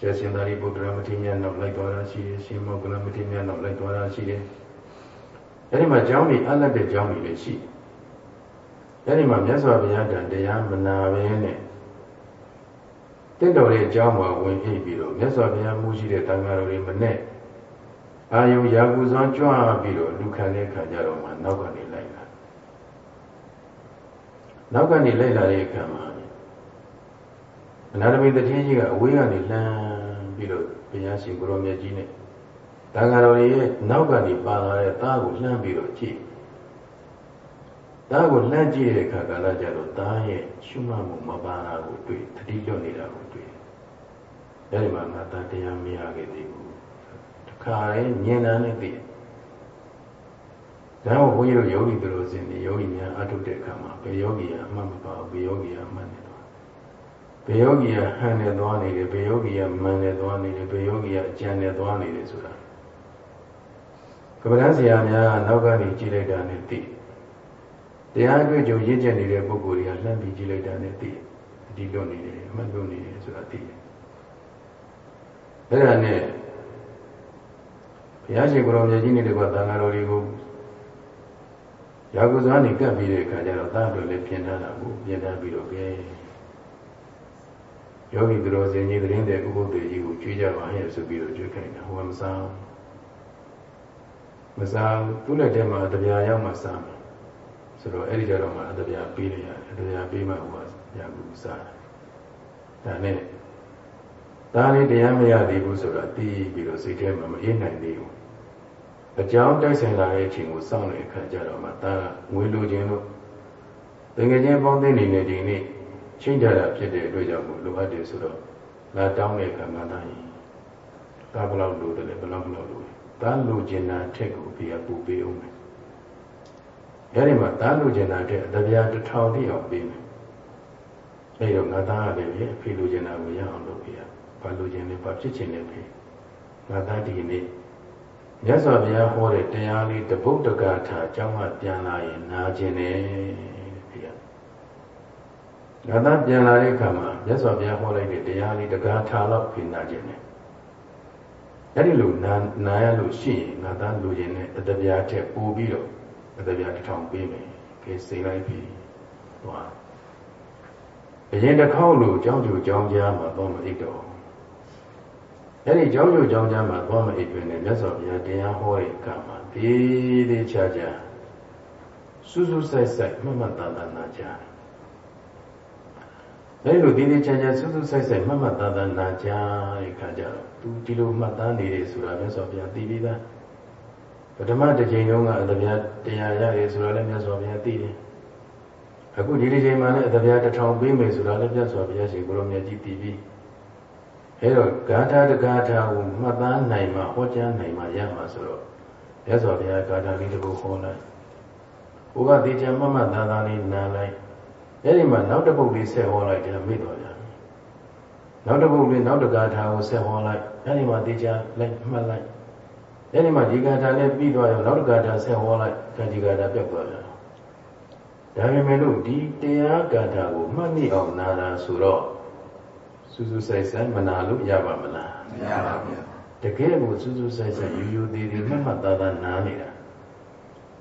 က်ရှင်သာရိပုတ္တရာမထေရမြတ်နောက်လိုက်သွားတာရှိတယ်ရှင်မောကလမထေရမြတ်နောက်လိုက်သွားတာရှိတယ်အဲဒီမှာကျောင်းကြီးအလတ်တဲ့ကျောင်းကြီးလည်းရှိအဲဒီမှာမြတ်စွာဘုရားတန်တရားမနာဘဲနဲ့တင့်တော်ရဲ့အကြောင်းမှာဝင်အိပ်ပြီးတော့မြတ်စွာဘုရားမူရှိတဲ့တန်ခါတော်တွေမနဲ့အာယုရာဟုဇွန်ကြွပြီးတော့လူခံတဲ့ခါကြတော့မှနောက်ကနေလိုက်လာနောက်ကနေလိုက်လာတဲ့အခါမှာ အနာတမိတတိကြီးကအဝေးကနေလှမ်းပြီးတော့ဘုရားရှင်ကိုရောမြတ်ကြီးနဲ့တန်ဃာတော်ရဲ့နောက်ကနေပါလာတဲ့သားကိုလှမ်းပြီးတော့ကြည့်သားကိုလှမ်းကြည့်တဲ့အခါကလည်းကြတော့သားရဲ့ရှုမှတ်မှုမပါတာကိုတွေ့တတိလွတ်နေတာကိုတွေ့အဲဒီမှာငါသားတရားမရခဲ့သေးဘူးတခါရင်ညင်တန်းနဲ့သိဒါတော့ဘုန်းကြီးတို့ယောဂီတို့စင်နေယောဂီများအထုတဲ့အခါမှာဘယ်ယောဂီကအမှတ်မပါဘူးဘယ်ယောဂီကအမှတ်နေ ဘေယောဂီကဟန်နဲ့သွားနေတယ်ဘေယောဂီကမန်နဲ့သွားနေတယ်ဘေယောဂီကအကြံနဲ့သွားနေတယ်ဆိုတာကပ္ပန်းဆရာများနောက်ကနေကြည့်လိုက်တာနဲ့သိတရားတွေ့ကြုံရင့်ကျက်နေတဲ့ပုဂ္ဂိုလ်တွေကလှမ်းပြီးကြည့်လိုက်တာနဲ့သိဒီလွတ်နေတယ်အမှတ်လွတ်နေတယ်ဆိုတာသိတယ်အဲ့ဒါနဲ့ဘုရားရှင်ကိုယ်တော်မြတ်ကြီးနေတဲ့ကသံဃာတော်တွေကိုရာဂုဇာနေကပ်ပြီးတဲ့အခါကျတော့တာတို့လည်းပြင်ထားတာကိုပြင်ထားပြီးတော့ကဲ ယောဂီသူတော်စင်ကြီးသတင်းတဲ့ဥပုသ္တေကြီးကိုကြွေးကြပါရဲ့ဆိုပြီးတော့ကြွေးခိုင်းတာဟိုကမစားမစားသူ့လက်ထဲမှာတပြားရောက်မှစားမယ်ဆိုတော့အဲ့ဒီကြတော့မှတပြားပေးလိုက်ရတယ်တပြားပေးမှဟိုကရာဂုစားတယ်ဒါနဲ့ဒါလေးတရားမရသေးဘူးဆိုတာသိပြီးတော့စိတ်ထဲမှာမအေးနိုင်သေးဘူးအကြောင်းတိုက်ဆိုင်လာတဲ့အချိန်ကိုစောင့်နေအခါကျတော့မှဒါကငွေလိုခြင်းလို့တကယ်ချင်းပေါင်းသိနေတဲ့ဒီနေ့ ချိန်ကြတာဖြစ်တဲ့အတွက်ကြောင့်မို့လိုအပ်တယ်ဆိုတော့လာတောင်းတဲ့အခါမှာဒါရင်ဒါဘယ်လောက်လိုတယ်လဲဘယ်လောက်ဘယ်လောက်လိုလဲဒါလိုချင်တာထက်ကိုပြရပူပေးအောင်မယ်အဲဒီမှာဒါလိုချင်တာထက်တပြားတစ်ထောင်တိအောင်ပေးမယ်အဲဒီတော့ငါသားရတယ်ပြဖေလိုချင်တာကိုရအောင်လုပ်ပြရဘာလိုချင်လဲဘာဖြစ်ချင်လဲဖေငါသားဒီနေ့မြတ်စွာဘုရားဟောတဲ့တရားလေးတပုတ်တကာထာအကြောင်းမှပြန်လာရင်နာကျင်တယ်ဖေရ ငါသားပြန်လာတဲ့အခါမှာမြတ်စွာဘုရားဟောလိုက်တဲ့တရားလေးတကာထာတော့ဖေနာကျင်တယ်အဲ့ဒီလိုနာနာရလို့ရှိရင်ငါသားလူကျင်တဲ့အတပြားထက်ပိုပြီးတော့အတပြားတစ်ထောင်ပေးမယ်ခေစိတ်လိုက်ပြီဟောအရင်တစ်ခေါက်လို့ကြောင်းကျူကြောင်းကြားမှာတော့မအိတ်တော့အဲ့ဒီကြောင်းကျူကြောင်းကြားမှာတော့မအိတ်တွင်နဲ့မြတ်စွာဘုရားတရားဟောတဲ့အခါမှာဒီသေးချာချာစူးစူးဆိုင်ဆိုင်မှတ်မှတ်သားသားနာကြားတယ် အဲ့လိုဒီဒီချာချာစူးစူးဆိုင်ဆိုင်မှတ်မှတ်သားသားနာကြားတဲ့အခါကျတော့သူဒီလိုမှတ်သားနေတယ်ဆိုတာမြတ်စွာဘုရားသိပြီးသားပထမတစ်ချိန်တုန်းကအတပြားတရားရတယ်ဆိုတာလည်းမြတ်စွာဘုရားသိတယ်အခုဒီဒီချိန်မှာလည်းအတပြားတစ်ထောင်ပေးမယ်ဆိုတာလည်းမြတ်စွာဘုရားရှင်ကိုရောမြတ်ကြီးသိပြီးအဲတော့ဂါထာတဂါထာကိုမှတ်သားနိုင်မှဟောကြားနိုင်မှရမှာဆိုတော့မြတ်စွာဘုရားဂါထာလေးတစ်ခုဟောလိုက်ဘုရားဒီချာမမသာသာလေးနားလိုက် အဲဒီမှာနောက်တစ်ပုဒ်လေးဆက်ဟောလိုက်တယ်မိတော်ပြန်နောက်တစ်ပုဒ်လေးနောက်တဂါထာကိုဆက်ဟောလိုက်အဲဒီမှာဒီချာလိုက်မှတ်လိုက်အဲဒီမှာဒီဂါထာနဲ့ပြီးသွားရောနောက်တဂါထာဆက်ဟောလိုက်ကံဒီဂါထာပြတ်သွားတယ်ဒါပေမဲ့လို့ဒီတရားဂါထာကိုမှတ်မိအောင်နာတာဆိုတော့စူးစူးဆိုင်ဆိုင်မနာလို့ရပါမလားမရပါဘူးတကယ်ကိုစူးစူးဆိုင်ဆိုင်ယူယူသေးသေးမှတ်မှတ်သားသားနားနေတာ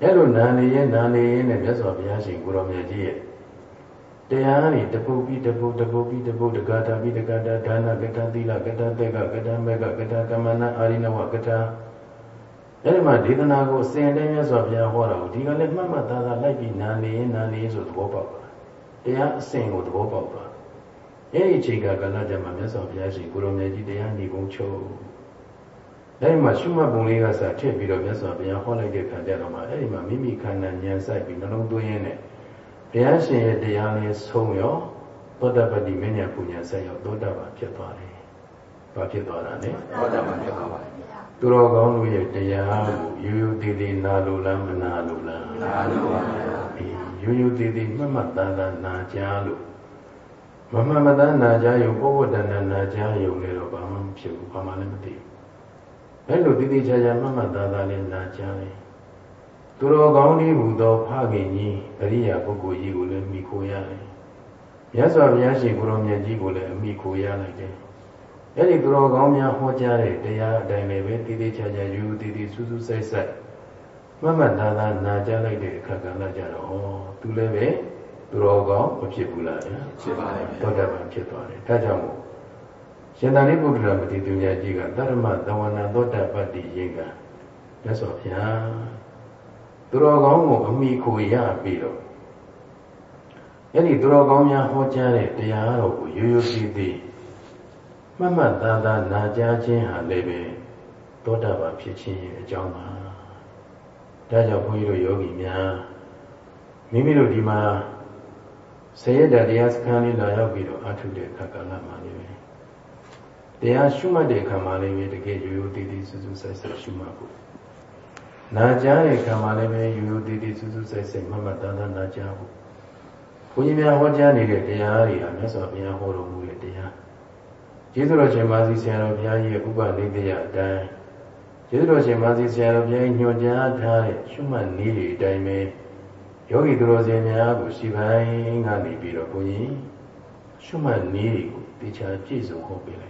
အဲ့လိုနာနေရင်နာနေရင်နဲ့မြတ်စွာဘုရားရှင်ကိုရောမြတ်ကြီးရဲ့ တရားတွေတပုတ်ပြီးတပုတ်တပုတ်ပြီးတပုတ်တဂါထာပြီးတဂါထာဒါနကထာသီလကထာတက်ကကထာမေကကထာကမ္မနာအာရိနဝကထာအဲ့ဒီမှာဒေသနာကိုစင်တိုင်းမြတ်စွာဘုရားဟောတာကိုဒီကလည်းမှတ်မှတ်သားသားလိုက်ပြီးနာနေရင်နာနေဆိုသဘောပေါက်တာတရားအစဉ်ကိုသဘောပေါက်တာအဲ့ဒီအချိန်ကကလည်းကြမှာမြတ်စွာဘုရားရှင်ကိုရောင်မြတ်ကြီးတရားညီကုန်းချုပ်အဲ့ဒီမှာရှုမှတ်ပုံလေးကစထည့်ပြီးတော့မြတ်စွာဘုရားဟောလိုက်တဲ့ခါကျတော့မှအဲ့ဒီမှာမိမိခန္ဓာဉာဏ်ဆိုင်ပြီးနှလုံးသွင်းရင်းနဲ့ ဘုရားရှင်ရဲ့တရားလေးဆုံးရောသောတပတိမဉ္ဇဉ်ပူညာဆက်ရောက်သောတပန်ဖြစ်သွားတယ်။ဘာဖြစ်သွားတာလဲ။သောတပန်ဖြစ်သွားပါတယ်သူတော်ကောင်းတို့ရဲ့တရားကိုရိုးရိုးသေးသေးနာလို့လားမနာလို့လားနာလို့ပါဗျာရိုးရိုးသေးသေးမှတ်မှတ်သားသားနာကြားလို့မမှန်မသားနာကြားရုံပုဗ္ဗတဏနာကြားရုံလည်းတော့ဘာမှမဖြစ်ဘူးဘာမှလည်းမသိဘူးအဲလိုသေးသေးချာချာမှတ်မှတ်သားသားလေးနာကြားတယ် သူတော်ကောင်းလေးဟူသောဖခင်ကြီးအရိယာပုဂ္ဂိုလ်ကြီးကိုလည်းမိခိုရတယ်မြတ်စွာဘုရားရှင်ကိုရောမြတ်ကြီးကိုလည်းအမိခိုရလိုက်တယ်အဲ့ဒီသူတော်ကောင်းများဟောကြားတဲ့တရားအတိုင်းလည်းပဲတည်တည်ချာချာယူတည်တည်စူးစူးဆိုင်ဆိုင်မမတ်သားသားနာကြားလိုက်တဲ့အခါကလည်းကြတော့ဩသူလည်းပဲသူတော်ကောင်းမဖြစ်ဘူးလားဗျာဖြစ်ပါလေသောတာပန်ဖြစ်သွားတယ်ဒါကြောင့်မို့ရှင်သာရိပုတ္တရာမတိသူမြတ်ကြီးကတရမသဝနာသောတာပတ္တိရေကမြတ်စွာဘုရား သူတော်ကောင်းကိုအမိခိုရပြီးတော့အဲ့ဒီသူတော်ကောင်းများဟောကြားတဲ့တရားတော်ကိုရိုးရိုးသေးသေးမှတ်မှတ်သားသားနာကြားခြင်းဟာလည်းပဲသောတာပန်ဖြစ်ခြင်းရဲ့အကြောင်းပါဒါကြောင့်ဘုန်းကြီးတို့ယောဂီများမိမိတို့ဒီမှာဆရတဲ့တရားစခန်းလေးလာရောက်ပြီးတော့အထုတဲ့အခါကာလမှာလည်းပဲတရားရှုမှတ်တဲ့အခါမှာလည်းပဲတကယ်ရိုးရိုးသေးသေးစူးစူးဆိုင်ဆိုင်ရှုမှတ်ဖို့ နာကြားတဲ့အခါမှာလည်းပဲရိုးရိုးသေးသေးစူးစူးဆိုင်ဆိုင်မှတ်မှတ်သားသားနာကြားဖို့ဘုန်းကြီးများဟောကြားနေတဲ့တရားတွေဟာမြတ်စွာဘုရားဟောတော်မူတဲ့တရားကျေးဇူးတော်ရှင်ပါစီဆရာတော်ဘုရားကြီးရဲ့ဥပနိဒေယအတိုင်းကျေးဇူးတော်ရှင်မာစီဆရာတော်ဘုရားညွှန်ကြားထားတဲ့ရှုမှတ်နည်းတွေအတိုင်းပဲယောဂီသူတော်စင်များကိုရှိပိုင်းကနေပြီးတော့ဘုန်းကြီးရှုမှတ်နည်းတွေကိုတရားပြည့်စုံဟောပေးလိုက်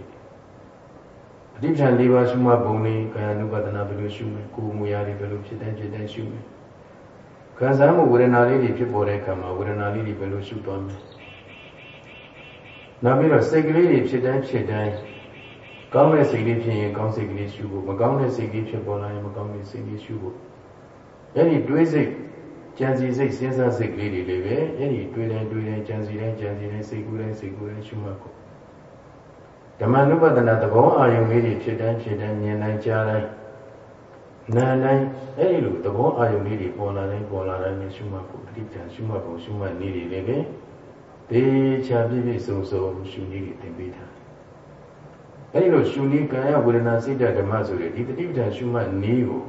တယ်။အတိပ္ပံ၄ပါးရှုမှတ်ပုံလေးကာယ ानु ပဒနာဘယ်လိုရှုမလဲကိုယ်မူရာတွေဘယ်လိုဖြစ်တဲ့ဖြစ်တဲ့ရှုမယ်။ခံစားမှုဝေဒနာလေးတွေဖြစ်ပေါ်တဲ့အခါမှာဝေဒနာလေးတွေဘယ်လိုရှုသွားမလဲ။နောက်ပြီးတော့စိတ်ကလေးတွေဖြစ်တိုင်းဖြစ်တိုင်းကောင်းတဲ့စိတ်လေးဖြစ်ရင်ကောင်းစိတ်ကလေးရှုဖို့မကောင်းတဲ့စိတ်ကလေးဖြစ်ပေါ်လာရင်မကောင်းတဲ့စိတ်လေးရှုဖို့အဲ့ဒီတွေးစိတ်ကြံစီစိတ်စဉ်းစားစိတ်ကလေးတွေလည်းပဲအဲ့ဒီတွေးတိုင်းတွေးတိုင်းကြံစီတိုင်းကြံစီတိုင်းစိတ်ကူးတိုင်းစိတ်ကူးတိုင်းရှုမှတ်ဖို့ ဓမ္မနုပဒနာသဘောအာယုံလေးတွေဖြစ်တိုင်းဖြစ်တိုင်းမြင်တိုင်းကြားတိုင်းနားတိုင်းအဲ့ဒီလိုသဘောအာယုံလေးတွေပေါ်လာတိုင်းပေါ်လာတိုင်းရှုမှတ်ဖို့အတိပ္ပံရှုမှတ်ဖို့ရှုမှတ်နည်းတွေလည်းပဲတေချာပြည့်ပြည့်စုံစုံရှုနည်းတွေသင်ပေးထားအဲဒီလိုရှုနည်းကာယဝေဒနာစိတ်ဓမ္မဆိုတဲ့ဒီတတိပဌာန်ရှုမှတ်နည်းကို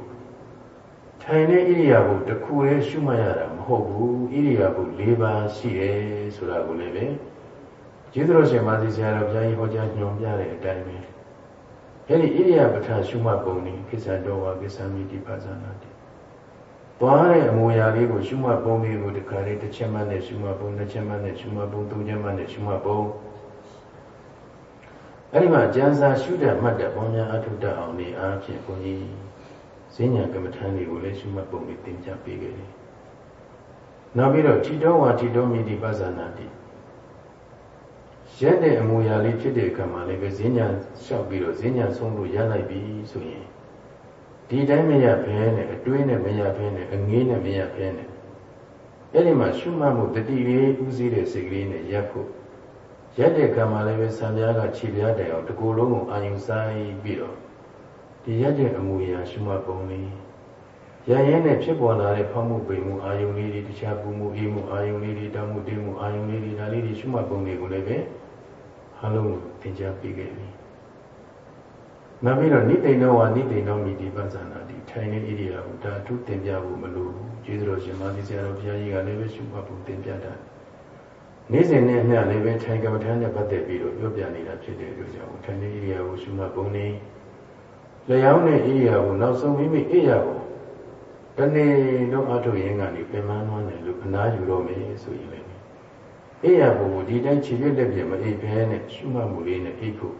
ထိုင်တဲ့ဣရိယာပုတစ်ခုတည်းရှုမှတ်ရတာမဟုတ်ဘူးဣရိယာပု၄ပါးရှိတယ်ဆိုတာကိုလည်းပဲ ကျေးဇူးတော်ရှင်မာသီဆရာတော်ဘုရားကြီးဟောကြားညွှန်ပြတဲ့အတိုင်းပဲအဲဒီဣရိယာပဌာန်ရှုမှတ်ပုံนี้ကိစ္စတော်ဝါကိစ္စမိတိပါဇာနာတိသွားတဲ့အမူအရာလေးကိုရှုမှတ်ပုံလေးကိုတစ်ခါလေးတစ်ချက်မှနဲ့ရှုမှတ်ပုံနှစ်ချက်မှနဲ့ရှုမှတ်ပုံသုံးချက်မှနဲ့ရှုမှတ်ပုံအဲ့ဒီမှာကျမ်းစာရှုတဲ့မှတ်တဲ့ဘောများအထုတတ်အောင်နေအားဖြင့်ဘုန်းကြီးဈဉ္ညာကမ္မထမ်းတွေကိုလည်းရှုမှတ်ပုံတွေသင်ပြပေးခဲ့တယ်။နောက်ပြီးတော့ထီတော်ဝါထီတော်မိတိပဇာနာတိ ရက်တဲ့အမူအရာလေးဖြစ်တဲ့အခါမှာလည်းပဲဈဉ္ညာလျှောက်ပြီးတော့ဈဉ္ညာဆုံးလို့ရလိုက်ပြီဆိုရင်ဒီတိုင်းမရဘဲနဲ့အတွင်းနဲ့မရဘဲနဲ့အငေးနဲ့မရဘဲနဲ့အဲ့ဒီမှာရှုမှတ်မှုတတိလေးဥစည်းတဲ့စိတ်ကလေးနဲ့ရပ်ဖို့ရက်တဲ့ကံမှာလည်းပဲဆံပြားကခြေပြားတိုင်အောင်တကူလုံးကိုအာယုံဆိုင်ပြီးတော့ဒီရက်တဲ့အမူအရာရှုမှတ်ပုံလေးရရင်နဲ့ဖြစ်ပေါ်လာတဲ့ဖောက်မှုပိန်မှုအာယုံလေးတွေတခြားပူမှုအေးမှုအာယုံလေးတွေတောင်းမှုတင်းမှုအာယုံလေးတွေဒါလေးတွေရှုမှတ်ပုံတွေကိုလည်းပဲ အလုံးကိုသင်ကြားပေးခဲ့ပြီနောက်ပြီးတော့နိတိန်တော်ဝါနိတိန်တော်မိတိပဇာနာတိထိုင်နေဣရိယာပုဒါထုသင်ပြဖို့မလိုဘူးကျေးဇူးတော်ရှင်မာသီဆရာတော်ဘုရားကြီးကလည်းပဲရှုမှတ်ဖို့သင်ပြတာနေ့စဉ်နဲ့မျှလည်းပဲထိုင်ကမ္မထမ်းနဲ့ပတ်သက်ပြီးတော့ပြောပြနေတာဖြစ်တဲ့အတွက်ကြောင့်ထိုင်နေဣရိယာကိုရှုမှတ်ပုံနေလျောင်းတဲ့ဣရိယာကိုနောက်ဆုံးမိမိဣရိယာကိုတနေ့လုံးအထုရင်းကနေပြင်ပန်းသွားတယ်လို့အနာယူတော့မယ်ဆိုရင် လည်းဣရိယာကိုဒီတိုင်းခြေပြက်လက်ပြမအိပ်ဘဲနဲ့ရှုမှတ်မှုလေးနဲ့အိပ်ဖို့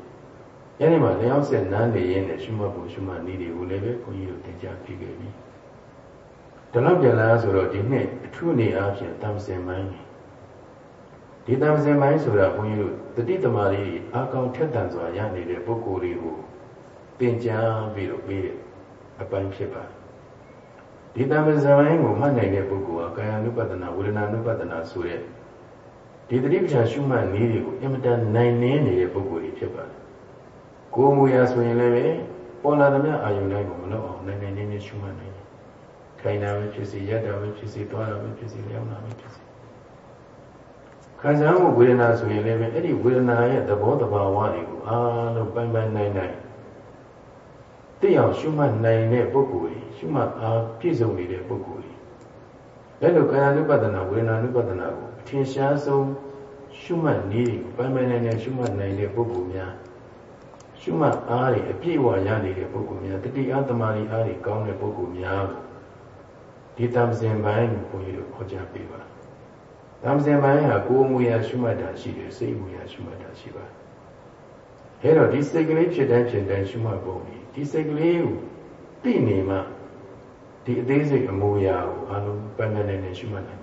အဲဒီမှာလျောင်းဆက်နန်းနေရင်းနဲ့ရှုမှတ်ဖို့ရှုမှတ်နည်းတွေကိုလည်းပဲခွန်ကြီးတို့သင်ကြားပေးခဲ့ပြီ။ဒါတော့ပြန်လာဆိုတော့ဒီနှစ်အထူးအနေအားဖြင့်တမ်စင်မိုင်းဒီတမ်စင်မိုင်းဆိုတာဘုန်းကြီးတို့တတိတမာလေးအာကောင်ထက်တန်စွာရနေတဲ့ပုဂ္ဂိုလ်တွေကိုသင်ကြားပြီးတော့ပေးတဲ့အပိုင်းဖြစ်ပါတယ်ဒီတမ်စင်မိုင်းကိုမှတ်နိုင်တဲ့ပုဂ္ဂိုလ်ကကာယ ानु ပဒနာဝေဒနာ ानु ပဒနာဆိုတဲ့ ဒီတတိပ္ပံရှုမှတ်နည်းတွေကိုအင်မတန်နိုင်နေနေတဲ့ပုဂ္ဂိုလ်တွေဖြစ်ပါတယ်ကိုယ်မူရာဆိုရင်လည်းပဲပေါ်လာသမျှအာယုန်တိုင်းကိုမလောက်အောင်နိုင်နိုင်နေနေရှုမှတ်နိုင်တယ်ခိုင်တာပဲဖြစ်စီရက်တာပဲဖြစ်စီသွားတာပဲဖြစ်စီလျောင်းတာပဲဖြစ်စီခံစားမှုဝေဒနာဆိုရင်လည်းပဲအဲ့ဒီဝေဒနာရဲ့သဘောတဘာဝတွေကိုအားလုံးပိုင်ပိုင်နိုင်နိုင်သိအောင်ရှုမှတ်နိုင်တဲ့ပုဂ္ဂိုလ်ကြီးရှုမှတ်အားပြည့်စုံနေတဲ့ပုဂ္ဂိုလ်ကြီးအဲ့လိုကာယ ानु ပဒနာဝေဒနာ ानु ပဒနာကိုအ ထင်ရှားဆုံးရှုမှတ်နည်းပိုင်ပိုင်နိုင်နိုင်ရှုမှတ်နိုင်တဲ့ပုဂ္ဂိုလ်များရှုမှတ်အားတွေအပြည့်အဝရနေတဲ့ပုဂ္ဂိုလ်များတတိအားတမာရီအားတွေကောင်းတဲ့ပုဂ္ဂိုလ်များကိုဒီတမ်စင်ပိုင်းကိုဘုန်းကြီးတို့ခေါ်ကြပေးပါတမ်စင်ပိုင်းဟာကိုယ်မူရာရှုမှတ်တာရှိတယ်စိတ်မူရာရှုမှတ်တာရှိပါအဲတော့ဒီစိတ်ကလေးဖြစ်တိုင်းဖြစ်တိုင်းရှုမှတ်ပုံဒီဒီစိတ်ကလေးကိုသိနေမှဒီအသေးစိတ်အမူအရာကိုအလုံးပန်းပန်းနဲ့နဲ့ရှုမှတ်နိုင်ပါ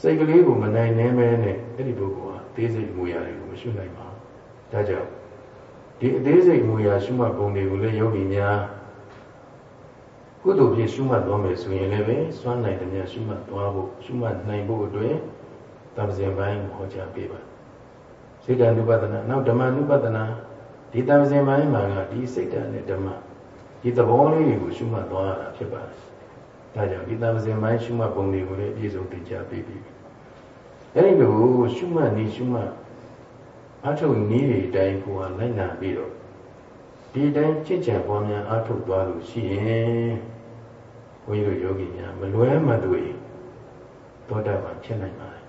စိတ်ကလေးကိုမနိုင်နိုင်မဲနဲ့အဲ့ဒီပုဂ္ဂိုလ်ဟာအသေးစိတ်အမူအရာတွေကိုမရှုနိုင်ပါဘူးဒါကြောင့်ဒီအသေးစိတ်အမူအရာရှုမှတ်ပုံတွေကိုလည်းယောဂီများကုသိုလ်ဖြင့်ရှုမှတ်သွားမယ်ဆိုရင်လည်းပဲစွမ်းနိုင်တဲ့များရှုမှတ်သွားဖို့ရှုမှတ်နိုင်ဖို့အတွက်တပ္ပဇင်ပိုင်းကိုဟောကြားပေးပါစိတ်တ ानु ပဒနာနောက်ဓမ္မ ानु ပဒနာဒီတပ္ပဇင်ပိုင်းမှာကဒီစိတ်တနဲ့ဓမ္မဒီသဘောလေးတွေကိုရှုမှတ်သွားတာဖြစ်ပါတယ် ဒါကြောင့်ဒီတပ္ပဇင်ပိုင်းရှုမှတ်ပုံတွေကိုလည်းအပြည့်စုံသင်ကြားပေးပြီအဲဒီလိုရှုမှတ်နေရှုမှတ်အထုနည်းတွေအတိုင်းကိုယ်ကလိုက်နာပြီးတော့ဒီတိုင်းချစ်ကြံပွားများအထုသွားလို့ရှိရင်ဘုန်းကြီးတို့ယောဂီများမလွဲမသွေသောတာပန်ဖြစ်နိုင်ပါတယ်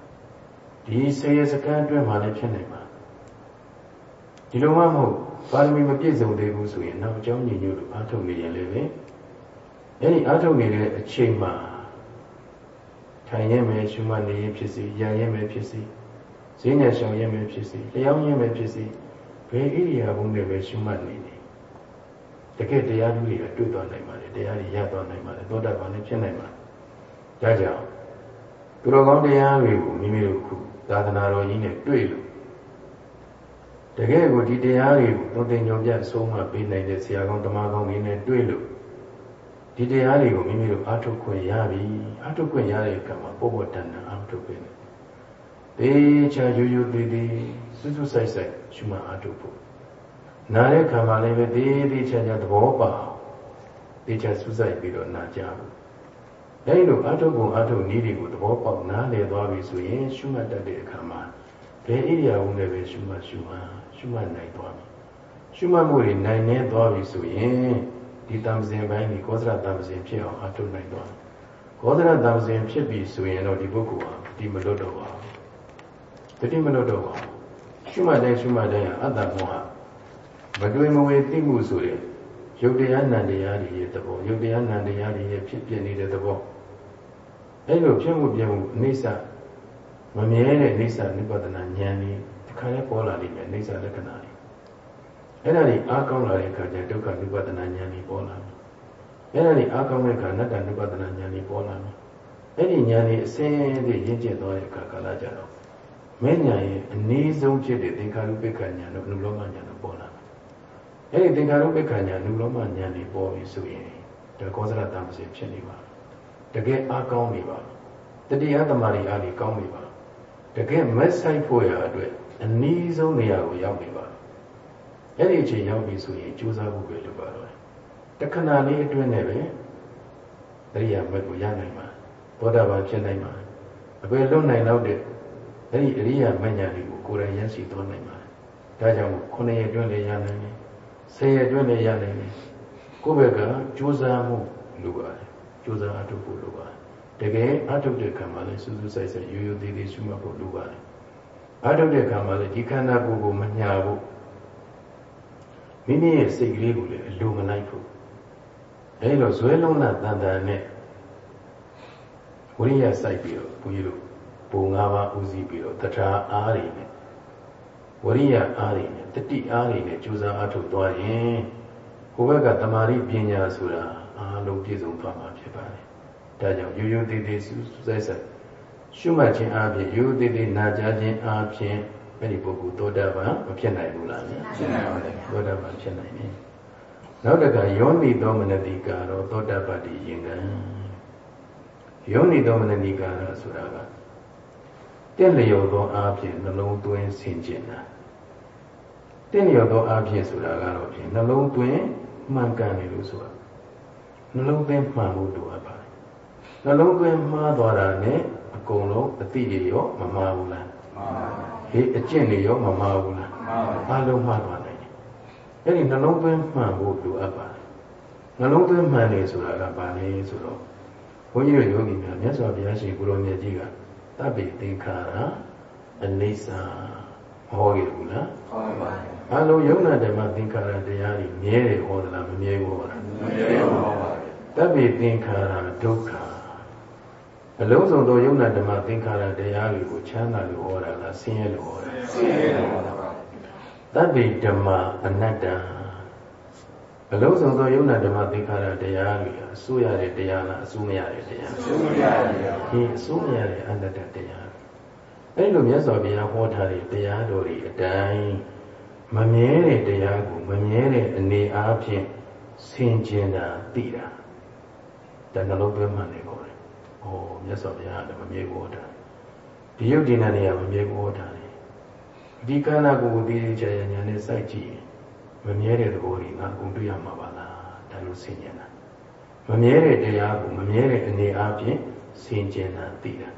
ဒီဆေးရစကံအတွင်းမှာလည်းဖြစ်နိုင်ပါဒီလိုမှမဟုတ်ပါရမီမပြည့်စုံသေးဘူးဆိုရင်နောက်အကြောင်းညင်ညွတ်လို့အားထုတ်နေရင်လည်းပဲ အဲ့ဒီအားထုတ်နေတဲ့အချိန်မှာထိုင်ရင်ပဲရှုမှတ်နေရင်ဖြစ်စီရရင်ပဲဖြစ်စီဈဉ္ညာရှောင်ရင်ပဲဖြစ်စီလျောင်းရင်ပဲဖြစ်စီဘယ်ဣရိယာပုနဲ့ပဲရှုမှတ်နေနေတကယ်တရားဓုတွေကတွေ့သွားနိုင်ပါတယ်တရားတွေရသွားနိုင်ပါတယ်သောတာပန်လည်းဖြစ်နိုင်ပါတယ်ဒါကြောင့်သူတော်ကောင်းတရားတွေကိုမိမိတို့ခုသာသနာတော်ကြီးနဲ့တွေ့လို့တကယ်ကိုဒီတရားတွေကိုသုံးသင်ညွန်ပြအဆုံးမပေးနိုင်တဲ့ဆရာကောင်းတမကောင်းတွေနဲ့တွေ့လို့ ဒီတရားတွေကိုမိမိတို့အားထုတ်ခွင့်ရပြီအားထုတ်ခွင့်ရတဲ့အခါမှာပို့ပေါ်တန်တန်အားထုတ်ပေးတယ်တေချာယူယူသေးသေးစွစွဆိုင်ဆိုင်ရှုမှအားထုတ်ဖို့နားတဲ့ခါမှာလည်းပဲတေးသေးချာချာသဘောပေါက်တေချာစွဆိုင်ပြီးတော့နာကြဘူးအဲဒီလိုအားထုတ်ပုံအားထုတ်နည်းတွေကိုသဘောပေါက်နားလည်သွားပြီဆိုရင်ရှုမှတ်တတ်တဲ့အခါမှာဘယ်ဣရိယာပုနဲ့ပဲရှုမှတ်ရှုမှတ်ရှုမှတ်နိုင်သွားပြီရှုမှတ်မှုတွေနိုင်နေသွားပြီဆိုရင် ဒီတမ္ပဇင်ပိုင်းဒီကောသရတမ္ပဇင်ဖြစ်အောင်အားထုတ်နိုင်သွားကောသရတမ္ပဇင်ဖြစ်ပြီဆိုရင်တော့ဒီပုဂ္ဂိုလ်ဟာဒီမလွတ်တော့ပါဘူးတတိမလွတ်တော့ပါဘူးရှုမှတ်တိုင်းရှုမှတ်တိုင်းအတ္တမောဟမတွေ့မဝေသိမှုဆိုတဲ့ယုတ်တရားနံတရားတွေရဲ့သဘောယုတ်တရားနံတရားတွေရဲ့ဖြစ်ပြနေတဲ့သဘောအဲ့လိုဖြစ်မှုပြမှုအနိစ္စမမြဲတဲ့အိဋ္ဌနိပဒနာဉာဏ်นี่တစ်ခါလဲပေါ်လာလိမ့်မယ်အိဋ္ဌလက္ခဏာတွေ အဲ့ဒါတွေအားကောင်းလာတဲ့အခါကျဒုက္ခနုပဒနာဉာဏ်တွေပေါ်လာတယ်။အဲ့ဒါတွေအားကောင်းတဲ့အခါအနတ္တနုပဒနာဉာဏ်တွေပေါ်လာတယ်။အဲ့ဒီဉာဏ်တွေအစင်းလေးရင့်ကျက်သွားတဲ့အခါကာလကြတော့မဉဏ်ရဲ့အနည်းဆုံးဖြစ်တဲ့သင်္ခါရုပ္ပကဉာဏ်တို့နုလောမဉာဏ်တို့ပေါ်လာတယ်။အဲ့ဒီသင်္ခါရုပ္ပကဉာဏ်နုလောမဉာဏ်တွေပေါ်ပြီဆိုရင်ဒါကောသရတံပစီဖြစ်နေပါတကယ်အားကောင်းနေပါတတိယသမารီအားကြီးကောင်းနေပါတကယ်မဆိုင်ဖို့ရအတွက်အနည်းဆုံးနေရာကိုရောက်နေပါ အဲ့ဒီအချိန်ရောက်ပြီဆိုရင်ကြိုးစားဖို့ပဲလုပ်ပါတော့တခဏလေးအတွင်းနဲ့ပဲတရိယာမက်ကိုရနိုင်မှာသောတာပန်ဖြစ်နိုင်မှာအပေလွတ်နိုင်တော့တဲ့အဲ့ဒီအရိယာမညာလေးကိုကိုယ်တိုင်ရရှိသွားနိုင်မှာဒါကြောင့်ခုနှစ်ရက်အတွင်းလည်းရနိုင်တယ်ဆယ်ရက်အတွင်းလည်းရနိုင်တယ်ကိုယ့်ဘက်ကကြိုးစားမှုလိုပါတယ်ကြိုးစားအထုတ်ဖို့လိုပါတယ်တကယ်အထုတ်တဲ့ခံမှာလည်းစူးစူးဆိုင်ဆိုင်ရိုးရိုးသေးသေးရှုမှတ်ဖို့လိုပါတယ်အထုတ်တဲ့ခံမှာလည်းဒီခန္ဓာကိုယ်ကိုမညာဘူး မိမိရဲ့စိတ်ကလေးကိုလည်းအလိုမလိုက်ဖို့အဲလိုဇွဲလုံးနာတန်တန်နဲ့ဝိရိယစိုက်ပြီးတော့ဘုန်းကြီးတို့ပုံ၅ပါးဦးစီးပြီးတော့တထာအားတွေနဲ့ဝရိယအားတွေနဲ့တတိအားတွေနဲ့ကြိုးစားအထုတ်သွားရင်ဟိုဘက်ကတမာရိပညာဆိုတာအားလုံးပြည့်စုံသွားမှာဖြစ်ပါတယ်ဒါကြောင့်ရိုးရိုးသေးသေးစူးစိုက်စိုက်ရှုမှတ်ခြင်းအပြင်ရိုးသေးသေးနာကြားခြင်းအပြင် အဲ့ဒီပုဂ္ဂိုလ်သောတာပန်မဖြစ်နိုင်ဘူးလားဖြစ်နိုင်ပါတယ်သောတာပန်ဖြစ်နိုင်တယ်နောက်တကယောနိသောမနတိကာရောသောတာပတ္တိယင်္ဂံယောနိသောမနတိကာရဆိုတာကတက်လျော်သောအပြင်နှလုံးသွင်းဆင်ခြင်တာတက်လျော်သောအပြင်ဆိုတာကတော့ဖြင့်နှလုံးသွင်းမှန်ကန်တယ်လို့ဆိုတာနှလုံးသွင်းမှန်ဖို့လိုအပ်ပါတယ်နှလုံးသွင်းမှားသွားတာနဲ့အကုန်လုံးအတိရရောမမှားဘူးလားမှန်ပါပါ ဟေးအကျင့်တွေရောမမှားဘူးလားမှန်ပါအလုံးမှားသွားနိုင်တယ်အဲ့ဒီနှလုံးသွင်းမှန်ဖို့လိုအပ်ပါတယ်နှလုံးသွင်းမှန်တယ်ဆိုတာကဘာလဲဆိုတော့ဘုန်းကြီးတို့ယောဂီများမြတ်စွာဘုရားရှင်ကိုရောမြတ်ကြီးကတပိသင်္ခါရအနိစ္စမဟောခဲ့ဘူးလားဟုတ်ပါဘူးအလုံးယုံနာဓမ္မသင်္ခါရတရားကြီးမြဲတယ်ဟောသလားမမြဲဘူးဟောတာမမြဲဘူးဟောပါဘူးတပိသင်္ခါရဒုက္ခ အလုံးစုံသောယုံနာဓမ္မသင်္ခါရတရားတွေကိုချမ်းသာလို့ဟောတာလားဆင်းရဲလို့ဟောတာဆင်းရဲလို့ဟောတာပါတပိဓမ္မအနတ္တအလုံးစုံသောယုံနာဓမ္မသင်္ခါရတရားတွေအစိုးရတဲ့တရားလားအစိုးမရတဲ့တရားအစိုးမရတဲ့တရားဒီအစိုးမရတဲ့အနတ္တတရားအဲ့လိုမြတ်စွာဘုရားဟောထားတဲ့တရားတော်တွေအတိုင်းမမြဲတဲ့တရားကိုမမြဲတဲ့အနေအားဖြင့်ဆင်ခြင်တာသိတာဒါနှလုံးသွင်းမှန်တယ်ခေါ် တယ်။ဩမြတ်စွာဘုရားကမမြဲဘူးဟောတာဒီယုတ်ဒီနာနေရမမြဲဘူးဟောတာလေဒီခန္ဓာကိုယ်ကိုသိချင်ညာနဲ့စိုက်ကြည့်ရင်မမြဲတဲ့သဘောတွေငါအကုန်တွေ့ရမှာပါလားဒါလို့ဆင်ခြင်တာမမြဲတဲ့တရားကိုမမြဲတဲ့အနေအားဖြင့်ဆင်ခြင်တာသိတာ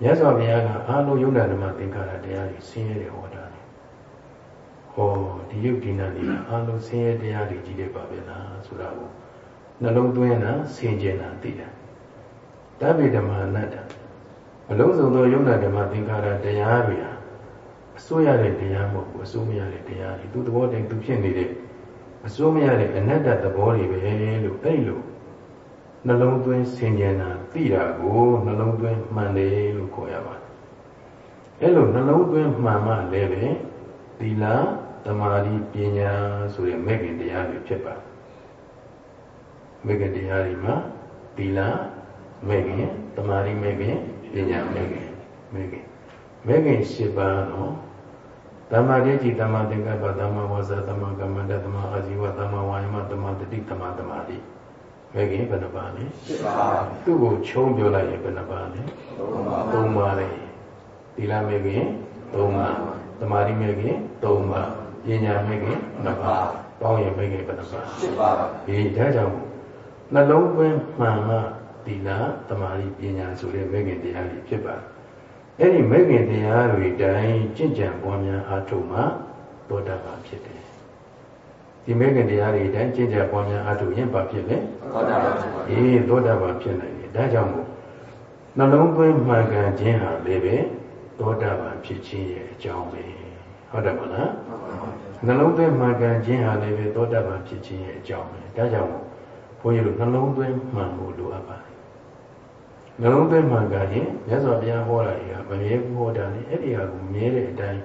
မြတ်စွာဘုရားကအာလုံးယုံနာဓမ္မသင်္ခါရတရားတွေဆင်းရဲတယ်ဟောတာလေဟောဒီယုတ်ဒီနာနေအာလုံးဆင်းရဲတရားတွေကြီးတယ်ပါပဲလားဆိုတာကိုနှလုံးသွင်းတာဆင်ခြင်တာသိတာ တဗ္ဗေဓမ္မအနတ္တအလုံးစုံသောယုံနာဓမ္မသင်္ခါရတရားတွေဟာအစိုးရတဲ့တရားမဟုတ်ဘူးအစိုးမရတဲ့တရားတွေသူသဘောတည်းသူဖြစ်နေတဲ့အစိုးမရတဲ့အနတ္တသဘောတွေပဲလို့အဲ့လိုနှလုံးသွင်းဆင်ခြင်တာသိတာကိုနှလုံးသွင်းမှန်တယ်လို့ခေါ်ရပါတယ်အဲ့လိုနှလုံးသွင်းမှန်မှလည်းပဲသီလသမာဓိပညာဆိုတဲ့မဲ့ခင်တရားတွေဖြစ်ပါတယ်မဲ့ခင်တရားတွေမှာသီလ မဲ့ခင်သမာဓိမဲ့ခင်ပညာမဲ့ခင်မဲ့ခင်မဲ့ခင်၈ပါးတော့သမ္မာဒိဋ္ဌိသမ္မာသင်္ကပ္ပသမ္မာဝါစာသမ္မာကမ္မန္တသမ္မာအာဇီဝသမ္မာဝါယမသမ္မာတတိသမ္မာသမာဓိမဲ့ခင်ဘယ်နှပါလဲ၈ပါးသူ့ကိုချုံးပြောလိုက်ရင်ဘယ်နှပါလဲ၃ပါးလေသီလမဲ့ခင်၃ပါးသမာဓိမဲ့ခင်၃ပါးပညာမဲ့ခင်၂ပါးပေါင်းရင်မဲ့ခင်ဘယ်နှပါ၈ပါးဒီဒါကြောင့်နှလုံးသွင်းမှန်မှ သီလသမာဓိပညာဆိုတဲ့မဲ့ခင်တရားတွေဖြစ်ပါတယ်အဲ့ဒီမဲ့ခင်တရားတွေတိုင်းကြင်ကြံပွားများအားထုတ်မှသောတာပန်ဖြစ်တယ်ဒီမဲ့ခင်တရားတွေတိုင်းကြင်ကြံပွားများအားထုတ်ရင်ဘာဖြစ်လဲသောတာပန်ဖြစ်ပါအေးသောတာပန်ဖြစ်နိုင်တယ်ဒါကြောင့်မို့နှလုံးသွင်းမှန်ကန်ခြင်းဟာလည်းပဲသောတာပန်ဖြစ်ခြင်းရဲ့အကြောင်းပဲဟုတ်တယ်မလားနှလုံးသွင်းမှန်ကန်ခြင်းဟာလည်းပဲသောတာပန်ဖြစ်ခြင်းရဲ့အကြောင်းပဲဒါကြောင့်မို့ဘုန်းကြီးတို့နှလုံးသွင်းမှန်ဖို့လိုအပ်ပါတယ် နှလုံးသွင်းမှကရင်မြတ်စွာဘုရားဟောတာတွေကမမြဲဘူးဟောတာလေအဲ့ဒီဟာကိုမြဲတဲ့အတိုင်း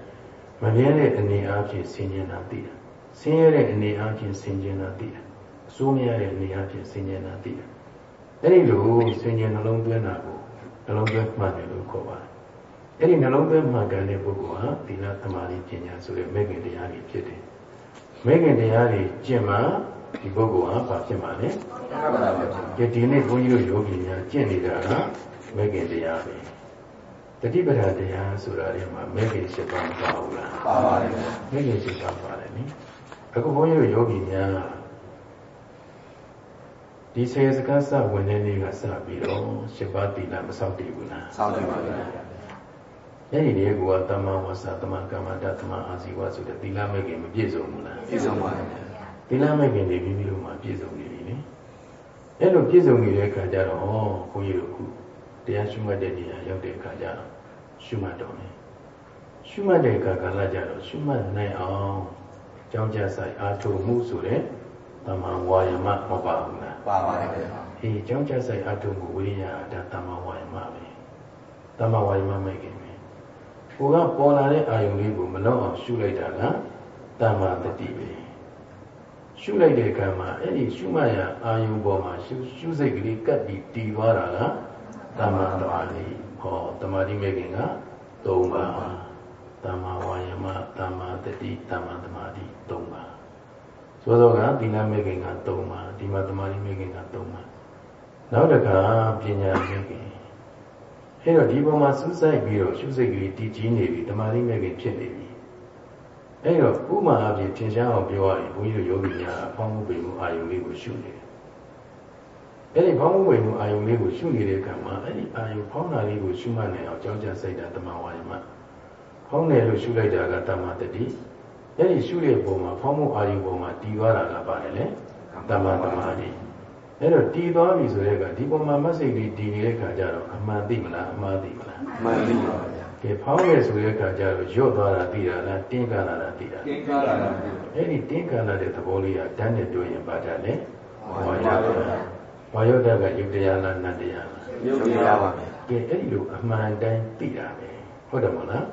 မမြဲတဲ့အနေအချင်းဆင်ခြင်တာသိတာဆင်းရဲတဲ့အနေအချင်းဆင်ခြင်တာသိတာအဆိုးမရတဲ့အနေအချင်းဆင်ခြင်တာသိတာအဲ့ဒီလိုဆင်ခြင်နှလုံးသွင်းတာကိုနှလုံးသွင်းမှန်တယ်လို့ခေါ်ပါတယ်အဲ့ဒီနှလုံးသွင်းမှန်ကန်တဲ့ပုဂ္ဂိုလ်ဟာသီလသမာဓိပညာဆိုတဲ့မဲ့ခင်တရားတွေဖြစ်တယ်မဲ့ခင်တရားတွေကျင့်မှ ဒီပုဂ္ဂိုလ်ဟာဘာဖြစ်မှာလဲဒီဒီနေ့ဘုန်းကြီးတို့ယောဂီများကျင့်နေတာကမဲ့ခင်တရားပဲတတိပဌာတရားဆိုတာတွေမှာမဲ့ခင်ရှိပါမပါဘူးလားပါပါတယ်မဲ့ခင်ရှိပါပါတယ်နိအခုဘုန်းကြီးတို့ယောဂီများဒီဆေစကားစဝင်တဲ့နေ့ကစပြီးတော့ရှစ်ပါးတိလမဆောက်တည်ဘူးလားဆောက်တည်ပါဗျာအဲ့ဒီလေးကတမဝဆတမကမ္မတတမအာဇီဝဆိုတဲ့သီလမဲ့ခင်မပြည့်စုံဘူးလားပြည့်စုံပါဗျာ သီလမဲ့ခင်တွေမိမိတို့မှာပြည့်စုံနေပြီလေအဲ့လိုပြည့်စုံနေတဲ့အခါကျတော့ဘုန်းကြီးတို့ခုတရားရှုမှတ်တဲ့နေရာရောက်တဲ့အခါကျတော့ရှုမှတ်တော်မယ်ရှုမှတ်တဲ့အခါကာလကျတော့ရှုမှတ်နိုင်အောင်ကြောင်းကြဆိုင်အာထုမှုဆိုတဲ့တမန်ဝါယမမပါဘူးလားပါပါတယ်ဗျာအေးကြောင်းကြဆိုင်အာထုမှုဝိရိယဒါတမန်ဝါယမပဲတမန်ဝါယမမဲ့ခင်ပဲကိုကပေါ်လာတဲ့အာယုံလေးကိုမနှောက်အောင်ရှုလိုက်တာကတမ္မာတတိပဲ ရှုလိုက်တဲ့အခါမှာအဲ့ဒီရှုမှတ်ရအာယုံပေါ်မှာရှုရှုစိတ်ကလေးကပ်ပြီးတည်သွားတာကတမ္မာတမာတိဟောတမာတိမဲ့ခင်က၃ပါးတမ္မာဝါယမတမ္မာတတိတမ္မာတမာတိ၃ပါးသောသောကသီလမဲ့ခင်က၃ပါးဒီမှာတမာတိမဲ့ခင်က၃ပါးနောက်တစ်ခါပညာမဲ့ခင်အဲ့တော့ဒီပုံမှာစူးစိုက်ပြီးတော့ရှုစိတ်ကလေးတည်ကြည်နေပြီတမာတိမဲ့ခင်ဖြစ်နေပြီ အဲ့တော့ဥမာအပြင်သင်ရှားအောင်ပြောရရင်ဘုန်းကြီးတို့ယောဂီများအဖောင်းမှုပေမှုအာယုံလေးကိုရှုနေတယ်အဲ့ဒီဖောင်းမှုပေမှုအာယုံလေးကိုရှုနေတဲ့အခါမှာအဲ့ဒီအာယုံဖောင်းတာလေးကိုရှုမှတ်နိုင်အောင်ကြောင်းကြစိတ်တာတမဝါယမဖောင်းတယ်လို့ရှုလိုက်တာကတမတတိအဲ့ဒီရှုတဲ့ပုံမှာဖောင်းမှုအာယုံပုံမှာတည်သွားတာကပါတယ်လေတမတမာတိအဲ့တော့တည်သွားပြီဆိုတဲ့ကဒီပုံမှာမစိတ်လေးတည်နေတဲ့ခါကျတော့အမှန်သိမလားအမှားသိမလားအမှန်သိပါဗျာ ကဲဖောင်းရဲဆိုတဲ့ခါကျတော့ညော့သွားတာသိတာလားတင်းကန်လာတာသိတာတင်းကန်လာတာအဲ့ဒီတင်းကန်လာတဲ့သဘောလေးကဓာတ်နဲ့တွေ့ရင်ပါတာလေဝါယောဒဝါယောဒကယုတ်တရားလားနတ်တရားလားယုတ်တရားပါဗျာကဲအဲ့ဒီလိုအမှန်တိုင်းသိတာပဲဟုတ်တယ်မဟုတ်လား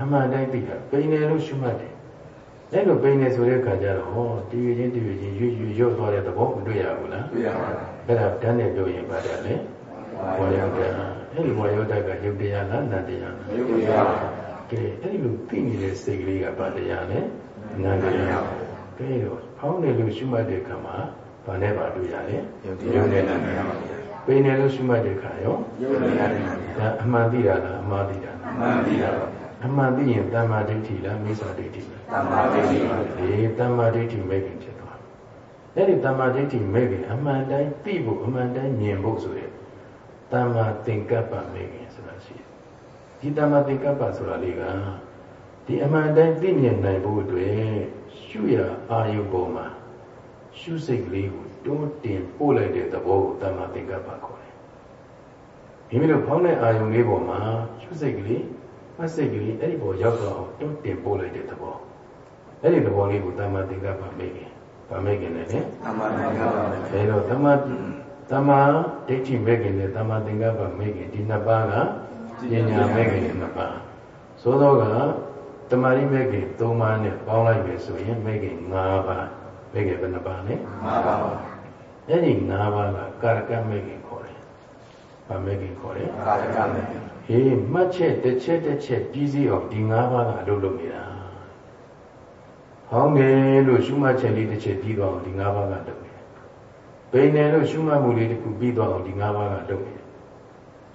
အမှန်တိုင်းသိတာပိန်တယ်လို့ရှုမှတ်တယ်အဲ့လိုပိန်နေဆိုတဲ့ခါကျတော့ဟောတည်ရချင်းတည်ရချင်းရွရွရော့သွားတဲ့သဘောမတွေ့ရဘူးလားတွေ့ရပါဘူးအဲ့ဒါဓာတ်နဲ့တွေ့ရင်ပါတယ်လေဝါယောဓာတ် အဲ့ဒီဝါယောဓာတ်ကယုတ်တရားလားနတ်တရားလားယုတ်တရားကဲအဲ့ဒီလိုသိနေတဲ့စိတ်ကလေးကဗာတရားလဲနတ်တရားကဲတော့ဖောင်းတယ်လို့ရှုမှတ်တဲ့ခါမှာဗာနဲ့ဗာတွေ့ရလဲယုတ်တရားနဲ့နတ်တရားပါဗျာပိန်တယ်လို့ရှုမှတ်တဲ့ခါရောယုတ်တရားနဲ့ဒါအမှန်သိတာလားအမှားသိတာလားအမှန်သိတာပါအမှန်သိရင်တမ္မာဒိဋ္ဌိလားမိစ္ဆာဒိဋ္ဌိလားတမ္မာဒိဋ္ဌိပါဒီတမ္မာဒိဋ္ဌိမဲ့ခင်ဖြစ်သွားတယ်အဲ့ဒီတမ္မာဒိဋ္ဌိမဲ့ခင်အမှန်တိုင်းသိဖို့အမှန်တိုင်းမြင်ဖို့ဆိုရင် တမ္မာသင်္ကပ္ပမဲ့ခင်ဆိုတာရှိတယ်ဒီတမ္မာသင်္ကပ္ပဆိုတာလေးကဒီအမှန်တိုင်းသိမြင်နိုင်ဖို့အတွက်ရှုရအာယုပေါ်မှာရှုစိတ်ကလေးကိုတွန်းတင်ပို့လိုက်တဲ့သဘောကိုတမ္မာသင်္ကပ္ပခေါ်တယ်မိမိတို့ဖောင်းတဲ့အာယုံလေးပေါ်မှာရှုစိတ်ကလေးမှတ်စိတ်ကလေးအဲ့ဒီပေါ်ရောက်တော့အောင်တွန်းတင်ပို့လိုက်တဲ့သဘောအဲ့ဒီသဘောလေးကိုတမ္မာသင်္ကပ္ပမေခင်ဗာမေခင်နဲ့လေသမ္မာသင်္ကပ္ပမေခင်အဲတော့တမ္မာ တမ္မာဒိဋ္ဌိမေခင်နဲ့တမ္မာသင်္ကပ္ပမေခင်ဒီနှစ်ပါးကပညာမေခင်နှစ်ပါးသို့သောကတမာရိမေခင်၃ပါးနဲ့ပေါင်းလိုက်ပြီဆိုရင်မေခင်၅ပါးမေခင်ဘယ်နှပါးလဲမှန်ပါပါအဲ့ဒီ၅ပါးကကာရကမေခင်ခေါ်တယ်ဗာမေခင်ခေါ်တယ်ကာယကမေခင်ဟေးမှတ်ချက်တစ်ချက်တစ်ချက်ပြီးစီအောင်ဒီ၅ပါးကအလုပ်လုပ်နေတာဟောင်းတယ်လို့ရှုမှတ်ချက်လေးတစ်ချက်ပြီးတော့ဒီ၅ပါးကလုပ်နေတယ် ဘိနေလို့ရှုမှတ်မှုလေးတစ်ခုပြီးတော့ဒီ၅ပါးကလုပ်နေတယ်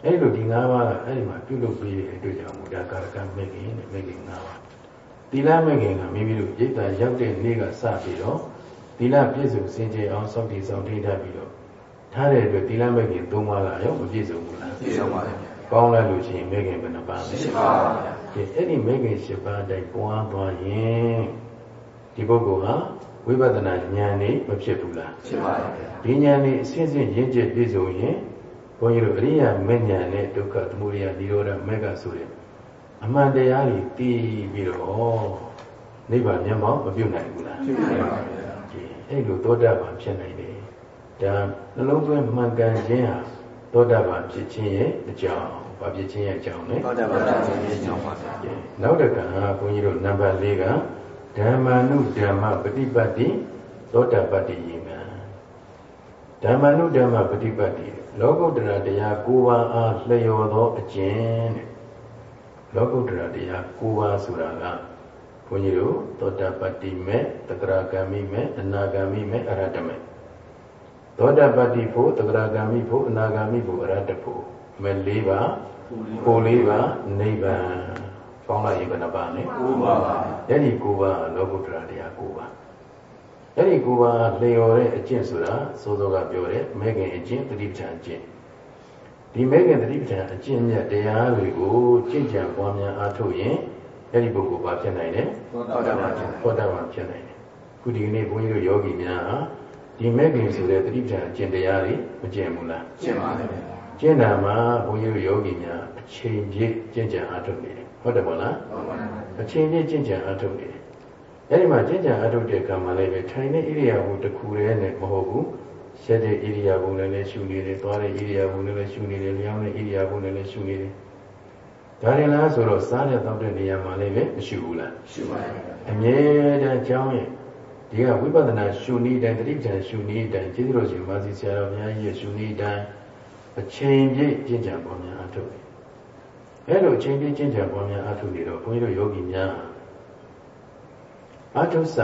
အဲ့လိုဒီ၅ပါးကအဲ့ဒီမှာပြုလုပ်ပြီးတဲ့အတွက်ကြောင့်မူဒါကာရကမေခင်နဲ့မေခင်၅ပါးသီလမေခင်ကမိမိတို့ရိတ်တာရောက်တဲ့နေ့ကစပြီးတော့သီလပြည့်စုံစင်ကြယ်အောင်စောင့်တည်ဆောင်ထိထားပြီးတော့ထားတဲ့အတွက်သီလမေခင်၃ပါးကရောမပြည့်စုံဘူးလားပြည့်စုံပါလေပေါင်းလိုက်လို့ရှိရင်မေခင်ဘယ်နှပါလဲရှိပါပါဗျာဒီအဲ့ဒီမေခင်၈ပါးတိုင်ပွားသွားရင်ဒီပုဂ္ဂိုလ်ဟာ ဝိပဿနာဉာဏ်นี่မဖြစ်ဘူးလား ရှိပါပါဗျာ ဒီဉာဏ်นี่အစဉ်စဉ်ရင့်ကျက်ပြည့်စုံရင်ဘုန်းကြီးတို့အရိယာမေဉာဏ်နဲ့ဒုက္ခသမုဒယនិရောဓမေကဆိုတဲ့အမှန်တရားကြီးတည်ပြီးတော့နိဗ္ဗာန်မျက်မှောက်မပြုတ်နိုင်ဘူးလား ရှိပါပါဗျာ ဒီအဲ့လိုသောတာပန်ဖြစ်နိုင်တယ်ဒါနှလုံးသွင်းမှန်ကန်ခြင်းဟာသောတာပန်ဖြစ်ခြင်းရဲ့အကြောင်းဘာဖြစ်ခြင်းရဲ့အကြောင်းလဲ သောတာပန်ဖြစ်ခြင်းကြောင့်ပါဗျာ နောက်တစ်ခါဘုန်းကြီးတို့နံပါတ်၄က ဓမ္မာနုဓမ္မပฏิပတ်တိသောတာပတ္တိယေနဓမ္မာနုဓမ္မပฏิပတ်တိလောကုတ္တရာတရား၉ပါးအားလျော်သောအကျင့်တဲ့လောကုတ္တရာတရား၉ပါးဆိုတာကဘုန်းကြီးတို့သောတာပတ္တိမေတဂရဂามိမေအနာဂามိမေအရဟတမေသောတာပတ္တိဖို့တဂရဂามိဖို့အနာဂามိဖို့အရဟတဖို့မေ၄ပါးကို၄ပါးနိဗ္ဗာန် ပေါင်းလိုက်ရင်ဘယ်နှပါလဲကိုးပါပါအဲ့ဒီကိုပါလောကုတ္တရာတရားကိုပါအဲ့ဒီကိုပါလျော်တဲ့အကျင့်ဆိုတာစိုးစောကပြောတဲ့မဲခင်အကျင့်တတိပဋ္ဌာန်အကျင့်ဒီမဲခင်တတိပဋ္ဌာန်အကျင့်မြတ်တရားတွေကိုကျင့်ကြံပွားများအားထုတ်ရင်အဲ့ဒီပုဂ္ဂိုလ်ပါဖြစ်နိုင်တယ်သောတာပန်ဖြစ်ဟောတာမှဖြစ်နိုင်တယ်ခုဒီကနေ့ဘုန်းကြီးတို့ယောဂီများဟာဒီမဲခင်ဆိုတဲ့တတိပဋ္ဌာန်အကျင့်တရားတွေမကျင့်ဘူးလားရှင်းပါလေဗျာကျင့်တာမှာဘုန်းကြီးတို့ယောဂီများအချိန်ပြည့်ကျင့်ကြံအားထုတ်နေတယ် ဟုတ်တယ်မဟုတ်လားဟုတ်ပါဘူးအချိန်ပြည့်ကျင့်ကြံအားထုတ်နေတယ်အဲဒီမှာကျင့်ကြံအားထုတ်တဲ့ကံမှာလည်းပဲထိုင်တဲ့ဣရိယာပုတစ်ခုတည်းနဲ့မဟုတ်ဘူးရှက်တဲ့ဣရိယာပုနဲ့လည်းရှုနေတယ်သွားတဲ့ဣရိယာပုနဲ့လည်းရှုနေတယ်လျောင်းတဲ့ဣရိယာပုနဲ့လည်းရှုနေတယ်ဒါရင်လားဆိုတော့စားတဲ့တောက်တဲ့နေရာမှာလည်းပဲမရှုဘူးလားရှိပါလေဗျာအမြဲတမ်းကြောင်းရဲ့ဒီကဝိပဿနာရှုနည်းတိုင်းတတိပ္ပံရှုနည်းတိုင်းကျေးဇူးတော်ရှင်မာစီဆရာတော်ဘုရားကြီးရဲ့ရှုနည်းတိုင်းအချိန်ပြည့်ကျင့်ကြံပေါ်များအားထုတ်တယ် အဲလိုအချိန်ပြည့်ကျင့်ကြံပေါ်များအားထုတ်နေတော့ဘုန်းကြီးတို့ယောဂီများအာထုဆ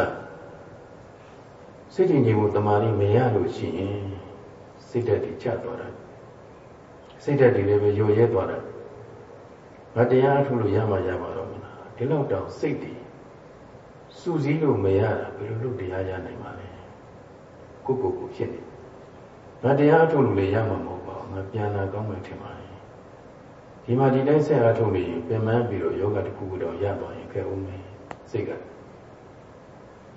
စိတ်တည်ငြိမ်မှုတမာရီမရလို့ရှိရင်စိတ်ဓာတ်တွေကျသွားတာစိတ်ဓာတ်တွေလည်းပဲယိုရဲသွားတာငါတရားအထုလို့ရမှရမှာတော့မလားဒီလောက်တောင်စိတ်တည်စူးစီးလို့မရတာဘယ်လိုလုပ်တရားရနိုင်မှာလဲကိုယ့်ကိုယ်ကိုဖြစ်နေငါတရားအထုလို့လည်းရမှာမဟုတ်ပါဘူးငါပြန်လာကောင်းမှထင်ပါတယ် ဒီမှာဒီတိုင်းဆက်အထုနေရင်ပြန်မှန်းပြီးတော့ယောဂတစ်ခုခုတော့ရသွားရင်ခဲဦးမယ်စိတ်က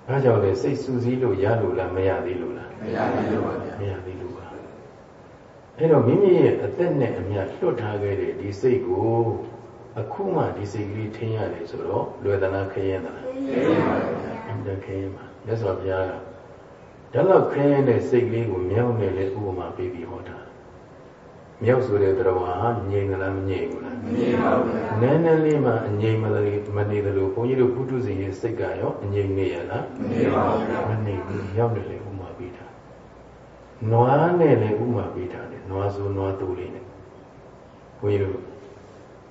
အဲကြောင့်လေစိတ်စူးစီးလို့ရလို့လားမရသေးလို့လားမရသေးလို့ပါဗျာမရသေးလို့ပါအဲ့တော့မိမိရဲ့အသက်နဲ့အမျှလွတ်ထားခဲ့တဲ့ဒီစိတ်ကိုအခုမှဒီစိတ်ကလေးထင်းရတယ်ဆိုတော့လွယ်သလားခရင်သလားသိပါပါဗျာအမှန်ခရင်ပါမြတ်စွာဘုရားကဒါတော့ခရင်တဲ့စိတ်ကလေးကိုမြောက်နဲ့လေဥပမာပေးပြီးဟောတာ မြောက်ဆိုတဲ့တရားဟာငြိမ်သလားမငြိမ်ဘူးလားမသိပါဘူးဗျာနည်းနည်းလေးမှအငြိမ်မလေးမနေသလိုဘုန်းကြီးတို့ပုထုဇဉ်ရဲ့စိတ်ကရောအငြိမ်နေရလားမသိပါဘူးဗျာမနေဘူးမြောက်နဲ့လေဥပမာပေးတာနွားနဲ့လေဥပမာပေးတာလေနွားဆိုနွားတူလေးနဲ့ဘုန်းကြီးတို့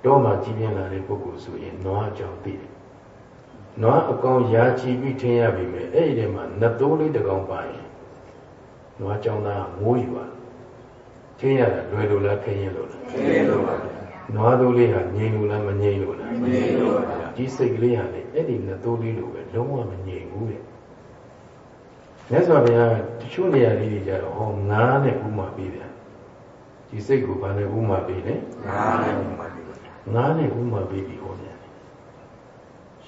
တော့မှကြီးပြင်းလာတဲ့ပုဂ္ဂိုလ်ဆိုရင်နွားကြောင့်သိတယ်နွားအကောင်ရာချီပြီးထင်းရပြီမဲ့အဲ့ဒီထဲမှာနှစ်သိုးလေးတစ်ကောင်ပါရင်နွားကြောင့်သားမိုးယူပါ ထင်းရတာလွယ်လို့လားခရင်လို့လားသိလို့ပါဗျာနွားသိုးလေးဟာငြိမ်လို့လားမငြိမ်လို့လားမသိလို့ပါဗျာဒီစိတ်ကလေးဟာလေအဲ့ဒီနှစ်သိုးလေးလိုပဲလုံးဝမငြိမ်ဘူးတဲ့မြတ်စွာဘုရားတချို့နေရာလေးတွေကြတော့ဟောငါးနဲ့ဥမာပေးတယ်ဒီစိတ်ကိုဘာနဲ့ဥမာပေးလဲငါးနဲ့ပါဗျာငါးနဲ့ဥမာပေးပြီးဟောပြန်တယ်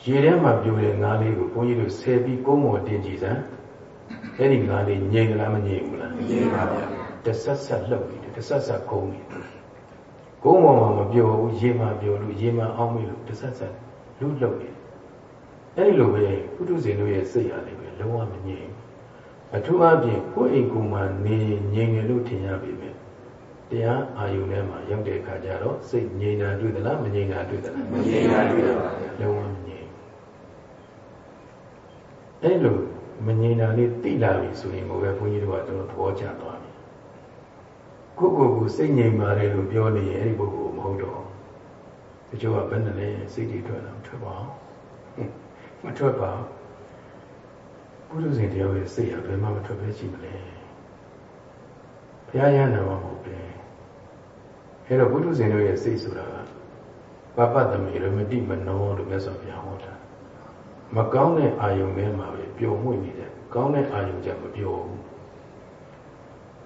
ရေထဲမှာပြိုတဲ့ငါးလေးကိုဘုန်းကြီးတို့ဆယ်ပြီးကုန်းပေါ်တင်ကြည့်စမ်းအဲ့ဒီငါးလေးငြိမ်လားမငြိမ်ဘူးလားမသိပါဗျာ တဆက်ဆက်လှုပ်နေတယ်တဆက်ဆက်ခုံးနေတယ်ကုန်းပေါ်မှာမပြောဘူးရေမှာပြောလို့ရေမှာအောင်းမိလို့တဆက်ဆက်လူလှုပ်နေအဲ့ဒီလိုပဲကုထုဇဉ်တို့ရဲ့စိတ်ရတယ်ပဲလုံးဝမငြိမ်အထူးအဖြင့်ကိုယ်အိမ်ကိုယ်မှာနေငြိမ်တယ်လို့ထင်ရပြီပဲတရားအာယုန်ထဲမှာရောက်တဲ့အခါကျတော့စိတ်ငြိမ်တာတွေ့သလားမငြိမ်တာတွေ့သလားမငြိမ်တာတွေ့ပါဗျာလုံးဝမငြိမ်အဲ့လိုမငြိမ်တာလေးသိလာပြီဆိုရင်ကိုယ်ပဲဘုန်းကြီးတို့ကတော့သဘောကျသွားပြီ ကိုယ့်ကိုယ်ကိုစိတ်ငြိမ်ပါတယ်လို့ပြောနေရင်အဲ့ဒီပုဂ္ဂိုလ်မဟုတ်တော့တချို့ကဘယ်နဲ့လဲစိတ်တွေထွက်လာထွက်ပါအောင်မထွက်ပါဘူးဘုရားရှင်တရားရဲ့စိတ်ရဘယ်မှမထွက်ပဲရှိမလဲဘုရားရဟန္တာမဟုတ်ပဲအဲ့တော့ဘုရားရှင်တို့ရဲ့စိတ်ဆိုတာကပပတ္တမေရမတိမနောလို့မြတ်စွာဘုရားဟောတာမကောင်းတဲ့အာယုံထဲမှာပဲပျော်မွေ့နေတယ်ကောင်းတဲ့အာယုံကြမပျော်ဘူး။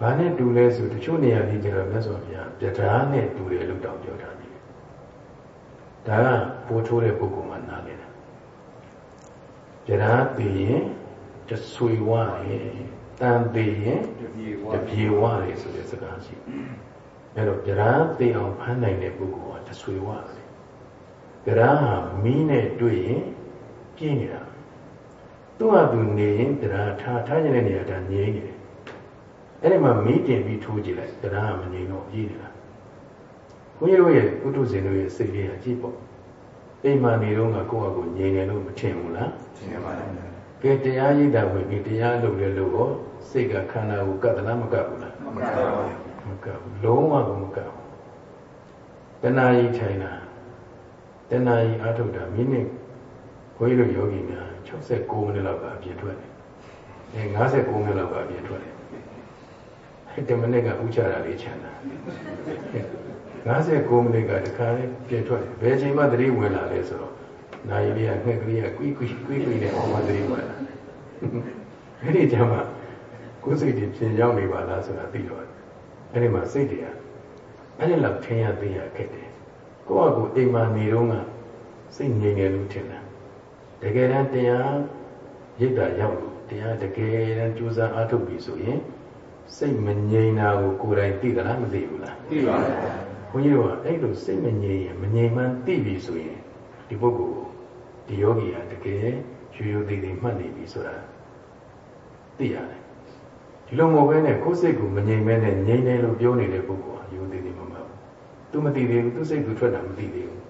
ဘာနဲ့တူလဲဆိုတချို့နေရာကြီးကျတော့မြတ်စွာဘုရားပြတရားနဲ့တူတယ်လို့တောင်ပြောထားတယ်။ဒါကပိုးထိုးတဲ့ပုဂ္ဂိုလ်မှနားလည်တယ်။ပြတရားသိရင်တဆွေဝရဲတန်သိရင်တပြေဝတပြေဝရဲဆိုတဲ့စကားရှိတယ်။အဲတော့ပြတရားသိအောင်ဖမ်းနိုင်တဲ့ပုဂ္ဂိုလ်ကတဆွေဝရဲ။ပြတရားဟာမီးနဲ့တွေ့ရင်ပြင်းနေတာ။သူ့ဟာသူနေရင်တရားထားထားခြင်းတဲ့နေရာဒါငြိမ့်နေတယ်။ အဲ့ဒီမှာမီးတင်ပြီးထိုးကြည့်လိုက်တရားကမငြိမ်တော့ကြီးနေတာ။ဘုန်းကြီးတို့ရဲ့ကုထုဇဉ်တို့ရဲ့စိတ်လေးကကြည့်ပေါ့။အိမ်မှာနေတော့ကကိုယ့်အကိုငြိမ်တယ်လို့မထင်ဘူးလားထင်ပါလား။ကဲတရားရည်တာဝင်ပြီးတရားလုပ်လေလို့ဟောစိတ်ကခန္ဓာကိုကတ်သလားမကတ်ဘူးလားမကတ်ပါဘူး။မကတ်ဘူး။လုံးဝကိုမကတ်ဘူး။တဏှာကြီးထိုင်တာတဏှာကြီးအထုတ်တာမိနစ်ဘုန်းကြီးတို့ယောဂီများ69မိနစ်လောက်ကအပြည့်ထွက်တယ်။အဲ59မိနစ်လောက်ကအပြည့်ထွက်တယ်။အဲ 10မိနစ်ကဥချတာလေးချမ်းတာ59မိနစ်ကတခါလေးပြည့်ထွက်တယ်။ဘယ်အချိန်မှသတိဝင်လာလဲဆိုတော့နိုင်လေးကငှက်ကလေးကကွီးကွီးကွီးကွီးနဲ့အော်မှသတိဝင်လာ။အဲ့ဒီကျမှကိုယ်စိတ်တွေပြင်ရောက်နေပါလားဆိုတာသိတော့အဲ့ဒီမှာစိတ်တွေကအဲ့ဒီလောက်ထင်ရသိရခဲ့တယ်။ကိုယ့်အကူအိမ်မှာနေတော့ကစိတ်ငြိမ်တယ်လို့ထင်တာ။တကယ်တမ်းတရားရိပ်တာရောက်လို့တရားတကယ်တမ်းကြိုးစားအားထုတ်ပြီဆိုရင် စိတ်မငြိမ်တာကိုကိုယ်တိုင်သိသလားမသိဘူးလားသိပါလားဘုန်းကြီးတို့ကအဲ့လိုစိတ်မငြိမ်ရင်မငြိမ်မှန်းသိပြီဆိုရင်ဒီပုဂ္ဂိုလ်ကိုဒီယောဂီဟာတကယ်ရိုးရိုးသေးသေးမှတ်နေပြီဆိုတာသိရတယ်ဒီလိုမဟုတ်ဘဲနဲ့ကိုယ်စိတ်ကိုမငြိမ်မဲနဲ့ငြိမ်တယ်လို့ပြောနေတဲ့ပုဂ္ဂိုလ်ဟာရိုးသေးသေးမမှတ်ဘူးသူမသိသေးဘူးသူစိတ်သူထွက်တာမသိသေးဘူး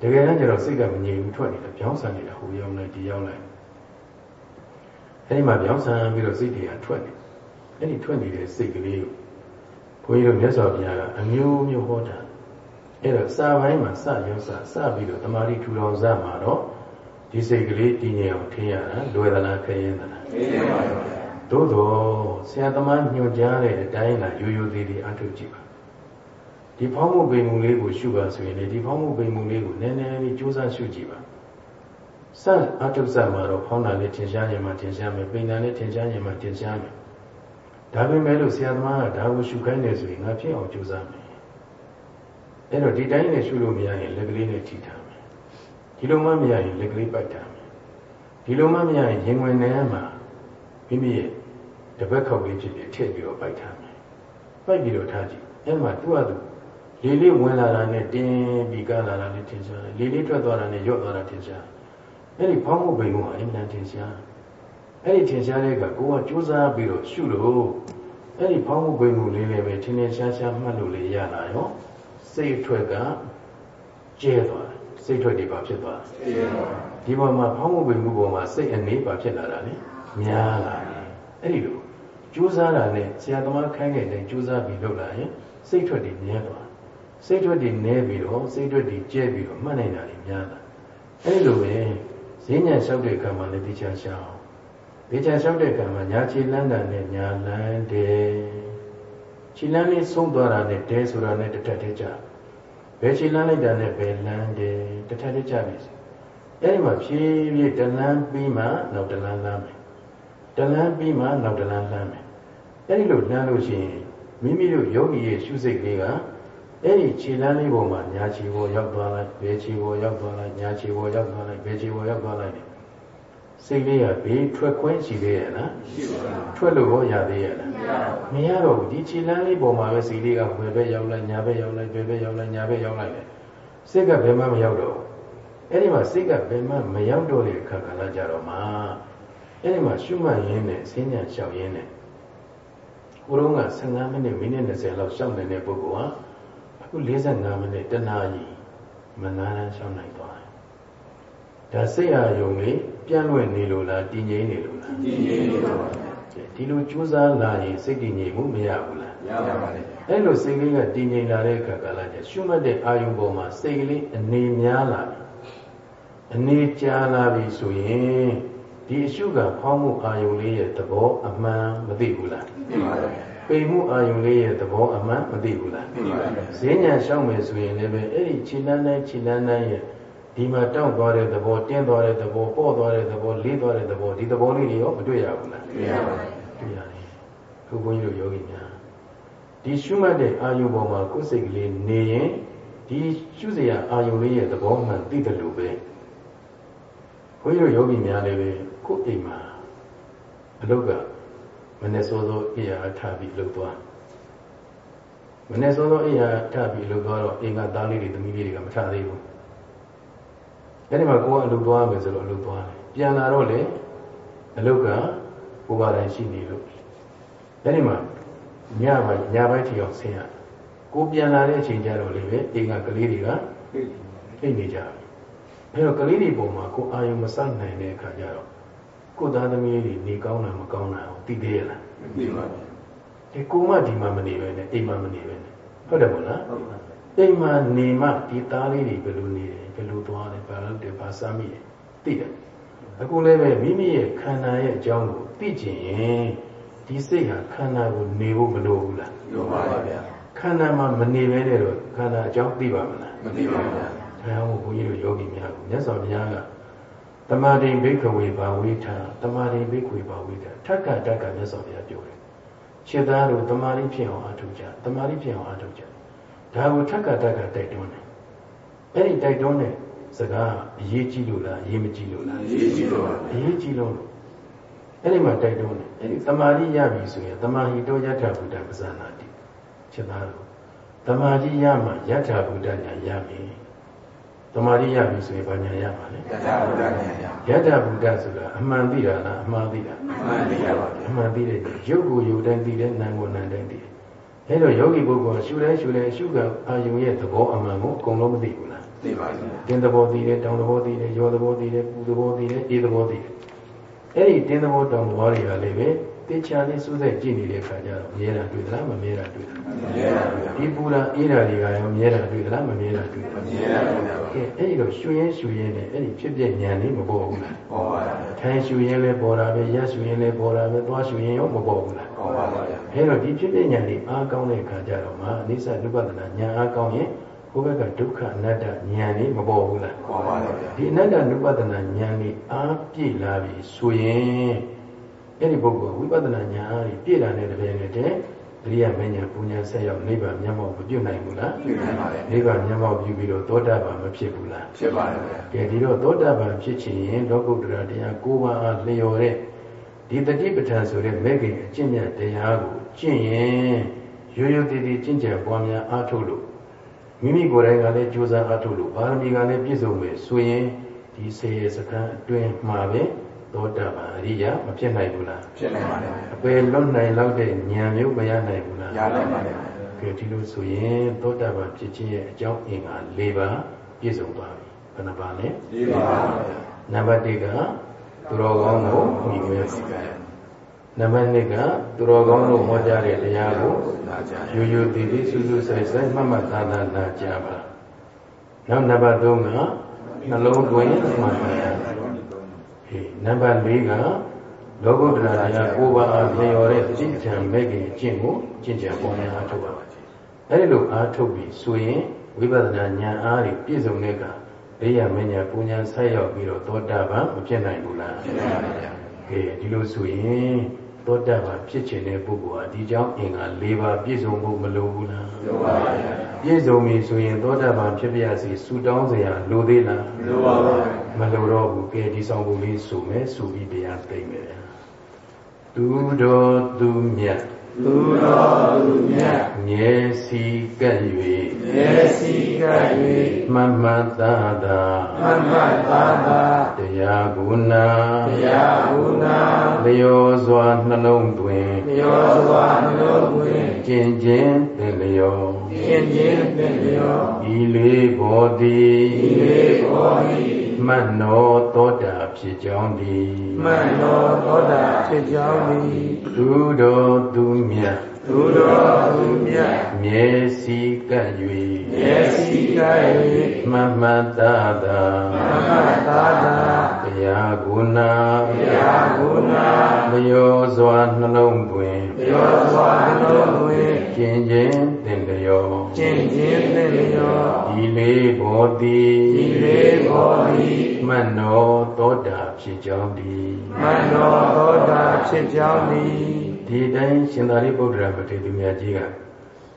တကယ်တမ်းကျတော့စိတ်ကမငြိမ်ဘူးထွက်နေတာပြောင်းဆန်နေတာဟိုရောက်လိုက်ဒီရောက်လိုက်အဲဒီမှာပြောင်းဆန်ပြီးတော့စိတ်တွေကထွက်နေ အဲ့ဒီထွက်နေတဲ့စိတ်ကလေးကိုဘုန်းကြီးတို့မြတ်စွာဘုရားကအမျိုးမျိုးဟောတာအဲ့တော့စာပိုင်းမှာစရောစစပြီးတော့တမာတိထူထောင်စမှာတော့ဒီစိတ်ကလေးတည်ငြိမ်အောင်ထင်ရတာလွယ်သလားခရင်သလားသိပါပါဗျာသို့တော့ဆရာသမားညွှန်ကြားတဲ့အတိုင်းလာရိုးရိုးသေးသေးအထုတ်ကြည့်ပါဒီဖောင်းမှုပိန်မှုလေးကိုရှုပါဆိုရင်လေဒီဖောင်းမှုပိန်မှုလေးကိုနည်းနည်းလေးကြိုးစားရှုကြည့်ပါစအထုတ်စမှာတော့ဖောင်းတာလေးထင်ရှားရင်မှထင်ရှားမယ်ပိန်တာလေးထင်ရှားရင်မှထင်ရှားမယ် ဒါပေမဲ့လို့ဆရာသမားကဒါကိုရှုခိုင်းနေဆိုရင်ငါဖြစ်အောင်ကြိုးစားမယ်အဲ့တော့ဒီတိုင်းနဲ့ရှုလို့မရရင်လက်ကလေးနဲ့ထိထားမယ်ဒီလိုမှမရရင်လက်ကလေးပိုက်ထားမယ်ဒီလိုမှမရရင်ရင်ဝင်ထဲမှာမိမိရဲ့တပတ်ခောက်လေးဖြစ်ဖြစ်ထည့်ပြီးတော့ပိုက်ထားမယ်ပိုက်ပြီးတော့ထားကြည့်အဲ့မှာသူ့အတူလေလေးဝင်လာတာနဲ့တင်းပြီးကလာတာနဲ့ထင်ရှားတယ်လေလေးထွက်သွားတာနဲ့ရော့သွားတာထင်ရှားအဲ့ဒီဖောင်းမှုပိန်မှုဟာအင်မတန်ထင်ရှား အဲ့ဒီထင်ရှားတဲ့ကကိုကစူးစမ်းပြီးတော့ရှုလို့အဲ့ဒီဖောင်းမှုပိန်မှုလေးလည်းပဲထင်ထင်ရှားရှားမှတ်လို့လေရလာရောစိတ်အထွက်ကကျဲသွားတယ်စိတ်ထွက်တွေပါဖြစ်သွားတယ်သိပါပါဒီပေါ်မှာဖောင်းမှုပင်မှုပေါ်မှာစိတ်အနေပါဖြစ်လာတာလေများလာတယ်အဲ့ဒီလိုကြိုးစားတာနဲ့ဆရာသမားခိုင်းတဲ့ကြိုးစားပြီးလုပ်လာရင်စိတ်ထွက်တွေမြဲသွားစိတ်ထွက်တွေနည်းပြီးတော့စိတ်ထွက်တွေကျဲပြီးတော့မှတ်နိုင်တာတွေများလာအဲ့ဒီလိုပဲဈဉ္ညာလျှောက်တဲ့ကံမှာလည်းတိချာရှောင်း တိချာလျှောက်တဲ့ကံမှာညာချီလန်းတာနဲ့ညာလန်းတယ်ချီလန်းလေးဆုံးသွားတာနဲ့တဲဆိုတာနဲ့တစ်ထပ်တည်းကြဘယ်ချီလန်းလိုက်တာနဲ့ဘယ်လန်းတယ်တစ်ထပ်တည်းကြပြီစီအဲ့ဒီမှာဖြည်းဖြည်းတလန်းပြီးမှနောက်တလန်းလမ်းမယ်တလန်းပြီးမှနောက်တလန်းလမ်းမယ်အဲ့ဒီလိုလမ်းလို့ရှိရင်မိမိတို့ယောဂီရဲ့ရှုစိတ်လေးကအဲ့ဒီခြေလမ်းလေးပေါ်မှာညာခြေပေါ်ရောက်သွားလိုက်ဘယ်ခြေပေါ်ရောက်သွားလိုက်ညာခြေပေါ်ရောက်သွားလိုက်ဘယ်ခြေပေါ်ရောက်သွားလိုက် စိတ်လေးကဘေးထွက်ခွင့်ရှိသေးရဲ့လားရှိပါဗျာထွက်လို့ရောရသေးရဲ့လားမရပါဘူးမရတော့ဘူးဒီခြေလမ်းလေးပေါ်မှာပဲစိတ်လေးကဘယ်ဘက်ရောက်လိုက်ညာဘက်ရောက်လိုက်ဘယ်ဘက်ရောက်လိုက်ညာဘက်ရောက်လိုက်လေစိတ်ကဘယ်မှမရောက်တော့ဘူးအဲ့ဒီမှာစိတ်ကဘယ်မှမရောက်တော့တဲ့အခါကလည်းကြတော့မှအဲ့ဒီမှာရှုမှတ်ရင်းနဲ့ဆင်းရဲလျှောက်ရင်းနဲ့ကိုယ်တော့က15မိနစ်မိနစ်20လောက်ရှောက်နေတဲ့ပုဂ္ဂိုလ်ဟာအခု45မိနစ်တနာကြီးမနားလျှောက်နိုင်သွားတယ် ဒါစိတ်အာယုံလေးပြန့်လွင့်နေလို့လားတည်ငြိမ်နေလို့လားဒီရင်းနေပါဗျာဒီလိုကြိုးစားလာရင်စိတ်တည်ငြိမ်မှုမရဘူးလားရပါပါတယ်အဲ့လိုစိတ်ကလေးကတည်ငြိမ်လာတဲ့အခါကလည်းရှုမှတ်တဲ့အာယုံပေါ်မှာစိတ်ကလေးအနေများလာပြီအနေကြာလာပြီဆိုရင်ဒီအရှုကဖောင်းမှုအာယုံလေးရဲ့သဘောအမှန်မသိဘူးလားသိပါဗျာပိန်မှုအာယုံလေးရဲ့သဘောအမှန်မသိဘူးလားသိပါဗျာဈဉ္ညာရှောက်မယ်ဆိုရင်လည်းပဲအဲ့ဒီခြေလန်းတိုင်းခြေလန်းတိုင်းရဲ့ ဒီမှာတောင့်သွားတဲ့သဘောတင်းသွားတဲ့သဘောပေါ့သွားတဲ့သဘောလေးသွားတဲ့သဘောဒီသဘောလေးတွေရောမတွေ့ရဘူးလားသိရပါဗျာတွေ့ရတယ်ခုဘုန်းကြီးတို့ယောဂီများဒီရှုမှတ်တဲ့အာယုပေါ်မှာကိုယ်စိတ်ကလေးနေရင်ဒီရှုစရာအာယုလေးရဲ့သဘောမှန်သိတယ်လို့ပဲဘုန်းကြီးတို့ယောဂီများလည်းပဲကိုယ်အိမ်မှာအလုတ်ကမနေ့စောစောအိယာထားပြီးလှုပ်သွားမနေ့စောစောအိယာထားပြီးလှုပ်သွားတော့အိမ်ကသားလေးတွေသမီးလေးတွေကမထားသေးဘူး အဲ့ဒီမှာကိုကအလုပ်သွားမယ်ဆိုတော့အလုပ်သွားတယ်ပြန်လာတော့လေအလုပ်ကကိုယ်ပါတိုင်းရှိနေလို့အဲ့ဒီမှာညပိုင်းညပိုင်းထီအောင်ဆင်းရကိုပြန်လာတဲ့အချိန်ကျတော့လေပဲအိမ်ကကလေးတွေကအိတ်နေကြပြီအဲ့တော့ကလေးတွေပုံမှာကိုအာယုံမစိုက်နိုင်တဲ့အခါကျတော့ကိုသားသမီးတွေနေကောင်းတာမကောင်းတာကိုသိသေးရလားသိပါဗျာဒီကိုမဒီမှာမနေပဲနဲ့အိမ်မှာမနေပဲနဲ့ဟုတ်တယ်မို့လားဟုတ်ပါအိမ်မှာနေမှဒီသားလေးတွေဘယ်လိုနေတယ် ဘယ်လိုသွားတယ်ဘာလို့တယ်ဘာစားမိတယ်သိတယ်အခုလည်းပဲမိမိရဲ့ခန္ဓာရဲ့အကြောင်းကိုသိကျင်ရင်ဒီစိတ်ဟာခန္ဓာကိုနေဖို့မလိုဘူးလားလိုပါဗျာခန္ဓာမှာမနေပဲနဲ့တော့ခန္ဓာအကြောင်းသိပါမလားမသိပါဗျာဒါကြောင့်ဘုန်းကြီးတို့ယောဂီများကိုမြတ်စွာဘုရားကတမာတိဘိက္ခဝေဘာဝိထာတမာတိဘိက္ခဝေဘာဝိထာထက်ကတက်ကမြတ်စွာဘုရားပြောတယ်ခြေသားတို့တမာတိဖြစ်အောင်အားထုတ်ကြတမာတိဖြစ်အောင်အားထုတ်ကြဒါကိုထက်ကတက်ကတိုက်တွန်းတယ် အဲ့ဒီတိုက်တွန်းတဲ့စကားအရေးကြီးလို့လားအရေးမကြီးလို့လားရေးကြည့်တော့အရေးကြီးလို့လို့အဲ့ဒီမှာတိုက်တွန်းတယ်အဲ့ဒီတမာတိရပြီဆိုရင်တမာဟိတောယထာဘုဒ္ဓပဇာနာတိခြေသားတို့တမာတိရမှယထာဘုဒ္ဓညာရမယ်တမာတိရပြီဆိုရင်ဘာညာရမှာလဲတထာဘုရားဉာဏ်ရယထာဘုဒ္ဓဆိုတာအမှန်သိတာလားအမှားသိတာမှန်သိရပါဗျာအမှန်သိတဲ့ရုပ်ကိုရုပ်တိုင်းသိတယ်နာမ်ကိုနာမ်တိုင်းသိတယ်အဲတော့ယောဂီပုဂ္ဂိုလ်ကရှုလဲရှုလဲရှုကအာယုံရဲ့သဘောအမှန်ကိုအကုန်လုံးမသိဘူးလား သိပါဗျာတင်းသဘောသိတယ်တောင်သဘောသိတယ်ရောသဘောသိတယ်ပူသဘောသိတယ်အေးသဘောသိတယ်အဲ့ဒီတင်းသဘောတောင်သဘောတွေကလည်းပဲတေချာလေးစူးစိုက်ကြည့်နေတဲ့အခါကျတော့မြဲတာတွေ့သလားမမြဲတာတွေ့သလားမမြဲပါဗျာဒီပူတာအေးတာတွေကရောမြဲတာတွေ့သလားမမြဲတာတွေ့သမလားမြဲပါဗျာကဲအဲ့ဒီတော့ရှုရင်းရှုရင်းနဲ့အဲ့ဒီဖြစ်ပြဉာဏ်လေးမပေါ်ဘူးလားဟောပါဗျာထိုင်ရှုရင်းလည်းပေါ်တာပဲရက်ရှုရင်းလည်းပေါ်တာပဲသွားရှုရင်းရောမပေါ်ဘူးလားဟောပါဗျာအဲတော့ဒီဖြစ်ပြဉာဏ်လေးအားကောင်းတဲ့အခါကျတော့မှအိသနုပဒနာဉာဏ်အားကောင်းရင် ဘုဘက်ကဒုက္ခအနတ္တဉာဏ်လေးမပေါ်ဘူးလားဟောပါဗျာဒီအနတ္တနုပဒနာဉာဏ်လေးအားပြည့်လာပြီဆိုရင်အဲ့ဒီပုဂ္ဂိုလ်ဝိပဿနာဉာဏ်အားပြည့်လာတဲ့တပည့်နဲ့တည်းအရိယမဉ္ဇဉ်ပူညာဆက်ရောက်နိဗ္ဗာန်မျက်မှောက်မပြုတ်နိုင်ဘူးလားသိနိုင်ပါဗျာနိဗ္ဗာန်မျက်မှောက်ပြုပြီးတော့သောတာပန်မဖြစ်ဘူးလားဖြစ်ပါဗျာကဲဒီတော့သောတာပန်ဖြစ်ချင်ရင်လောကုတ္တရာတရား၉ပါးအားလျော်တဲ့ဒီတတိပဋ္ဌာန်ဆိုတဲ့မဲ့ခင်အကျင့်မြတ်တရားကိုကျင့်ရင်ရိုးရိုးတည်တည်ကျင့်ကြံပွားများအားထုတ်လို့ မိမိကိုယ်တိုင်ကလည်းကြိုးစားအားထုတ်လို့ပါရမီကလည်းပြည့်စုံမယ်ဆိုရင်ဒီဆေရစကံအတွင်းမှာပဲသောတာပန်အရိယာမဖြစ်နိုင်ဘူးလားဖြစ်နိုင်ပါဗျာအပယ်လွတ်နိုင်လောက်တဲ့ဉာဏ်မျိုးမရနိုင်ဘူးလားရနိုင်ပါဗျာကဲဒီလိုဆိုရင်သောတာပန်ဖြစ်ခြင်းရဲ့အကြောင်းအင်္ဂါ၄ပါးပြည့်စုံသွားပြီဘယ်နှပါလဲဒီပါဗျာနံပါတ်1ကသူတော်ကောင်းကိုမိခွဲစီကံ နံပါတ်2ကသူတော်ကောင်းတို့ဟောကြားတဲ့တရားကိုနာကြရိုးရိုးတည်တည်စူးစူးဆိုင်ဆိုင်မှတ်မှတ်သားသားနာကြားပါနောက်နံပါတ်3ကနှလုံးသွင်းမှတ်ပါရဟေးနံပါတ်4ကလောကုတ္တရာတရားကိုးပါးအားလျော်တဲ့စိတ်ချံမဲ့ခင်အကျင့်ကိုကျင့်ကြံပေါ်များအားထုတ်ပါအဲဒီလိုအားထုတ်ပြီးဆိုရင်ဝိပဿနာဉာဏ်အားဖြင့်ပြည့်စုံတဲ့အခါဘေးရမညာပူညာဆက်ရောက်ပြီးတော့သောတာပန်မဖြစ်နိုင်ဘူးလားဖြစ်နိုင်ပါဗျာကဲဒီလိုဆိုရင် သသောတာပန်ဖြစ်ခြင်းတဲ့ပုဂ္ဂိုလ်ဟာဒီကြောင့်အင်္ဂါ၄ပါးပြည့်စုံဖို့မလိုဘူးလားလိုပါဗျာပြည့်စုံပြီဆိုရင်သောတာပန်ဖြစ်ပြရစီဆူတောင်းစရာလိုသေးလားလိုပါဗျာမလိုတော့ဘူးကဲဒီဆောင်ဖို့လေးဆိုမယ်ဆိုပြီးတရားသိမ့်မယ်သူတော်သူမြတ် သူတော်သူမြတ်မျက်စိကပ်၍မျက်စိကပ်၍မမသာသာမမသာသာတရားကုဏတရားကုဏလျောစွာနှလုံးသွင်းလျောစွာနှလုံးသွင်းကျင်ချင်းသင်လျောကျင်ချင်းသင်လျောဤလေးဘောတိဤလေးဘောတိမနောသောတာ ဖြစ်ကြောင်းသည်မနောသောတာဖြစ်ကြောင်းသည်သူတော်သူမြတ်သူတော်သူမြတ်မျက်စိကပ်၍မျက်စိကပ်၍မမတာသာမမတာသာတ ရားကုဏတရားကုဏလျောစွာနှလုံးသွင်းလျောစွာနှလုံးသွင်းကျင်ချင်းသင်လျောကျင်ချင်းသင်လျောဤလေးဘောတိဤလေးဘောတိမနောသောတာဖြစ်ကြောင်းသည်မနောသောတာဖြစ်ကြောင်းသည်ဒီတိုင်းရှင်သာရိပုတ္တရာပတိသူမြတ်ကြီးက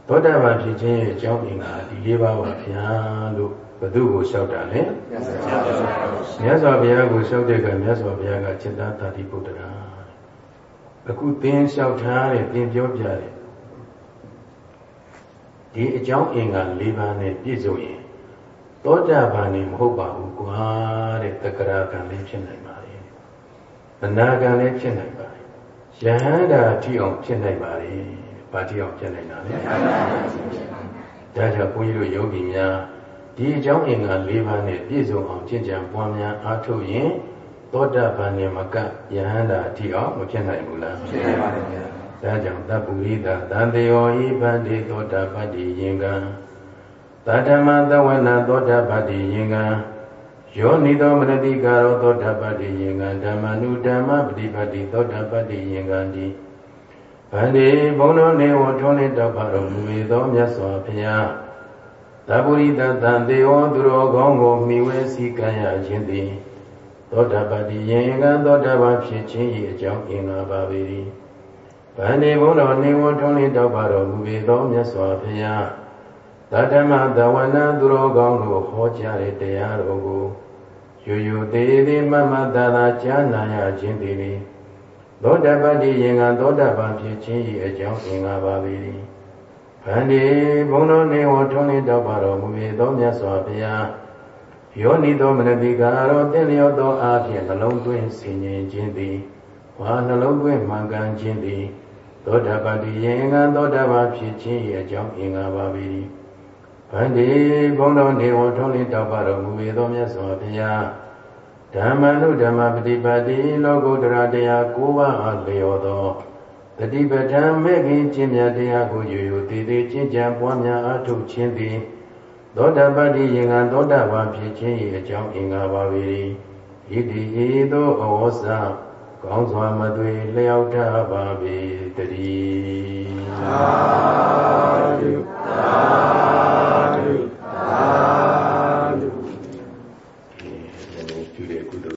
သောတာပန်ဖြစ်ခြင်းရဲ့အကြောင်းအင်္ဂါဒီလေးပါးပါဗျာလို့ ဘသူကိုလျှောက်တာလဲမြတ်စွာဘုရားကိုလျှောက်တဲ့ကမြတ်စွာဘုရားကจิตသာတိပုတ္တရာအခုသင်လျှောက်ထားတဲ့သင်ပြောပြတဲ့ဒီအကြောင်းအင်္ဂါ၄ပါးနဲ့ပြည့်စုံရင်သောတာပန်နေမဟုတ်ပါဘူးကွာတဲ့တက္ကရာကံလည်းဖြစ်နိုင်ပါလေအနာကံလည်းဖြစ်နိုင်ပါယဟန္တာထိအောင်ဖြစ်နိုင်ပါလေ။ဘာထိအောင်ဖြစ်နိုင်တာလဲ။ဒါကြောင့်ဘုန်းကြီးတို့ယောဂီများ ဒီအကြောင်းအင်္ဂါ၄ပါးနဲ့ပြည့်စုံအောင်ကျင့်ကြံပွားများအားထုတ်ရင်သောတာပန်နဲ့မကယဟန္တာထိအောင်မဖြစ်နိုင်ဘူးလား။ဖြစ်နိုင်ပါလေဗျာ။ဒါကြောင့်တပုရိသသံတေယောဤဗန္တိသောတာပတ္တိယင်္ဂံသတ္တမသဝနာသောတာပတ္တိယင်္ဂံယောနိသောမရတိကာရောသောတာပတ္တိယင်္ဂံဓမ္မနုဓမ္မပฏิပတ်တိသောတာပတ္တိယင်္ဂံတိဗန္တိဘုံတော်နေဝထုံးနေတောက်ပါတော်မူ၏သောမြတ်စွာဘုရား သဗ္ဗုရိတတံတေဝသူတော်ကောင်းကိုမိဝဲစည်းကမ်းရခြင်းသည်သောတာပတ္တိယင်္ဂံသောတာပန်ဖြစ်ခြင်း၏အကြောင်းအင်္ဂါပါပေ၏ဗန္တိဘုံတော်နေဝထုံးနေတောက်ပါတော်မူ၏သောမြတ်စွာဘုရားသတ္တမသဝနာသူတော်ကောင်းတို့ဟောကြားတဲ့တရားတော်ကိုယူယူသေးသေးမမတသာကြားနာရခြင်းသည်လေသောတပတ္တိယင်္ဂသောတပန်ဖြစ်ခြင်း၏အကြောင်းအင်္ဂါပါပေ၏ ဗန္ဒီဘုံတော်နေဝထုံးနေတော့ပါတော်မူ၏သောမြတ်စွာဘုရားယောနိသောမနတိကာရောတင့်လျောသောအားဖြင့်နှလုံးသွင်းဆင်ញင်ခြင်းသည်ဝါနှလုံးသွင်းမှန်ကန်ခြင်းသည်သောတပတ္တိယင်္ဂသောတပန်ဖြစ်ခြင်း၏အကြောင်းအင်္ဂါပါပေ၏ဗန္တိဘုံတော်နေဝထုံးလင်းတောက်ပါတော်မူ၏သောမြတ်စွာဘုရားဓမ္မနုဓမ္မပฏิပါတိလောကုတ္တရာတရား၉ပါးအားလျော်သော တတိပဋ္ဌာန်မဲ့ခင်ကျင့်မြတ်တရားကိုယူယူတည်တည်ကျင့်ကြံပွားများအားထုတ်ခြင်းသည်သောတပတ္တိယင်္ဂံသောတပန်ဖြစ်ခြင်း၏အကြောင်းအင်္ဂါပါပေ၏ဣတိဤသို့ဩဝဆကောင်းစွာမသွေလျောက်ထပါပေတည်းသာဓုသာ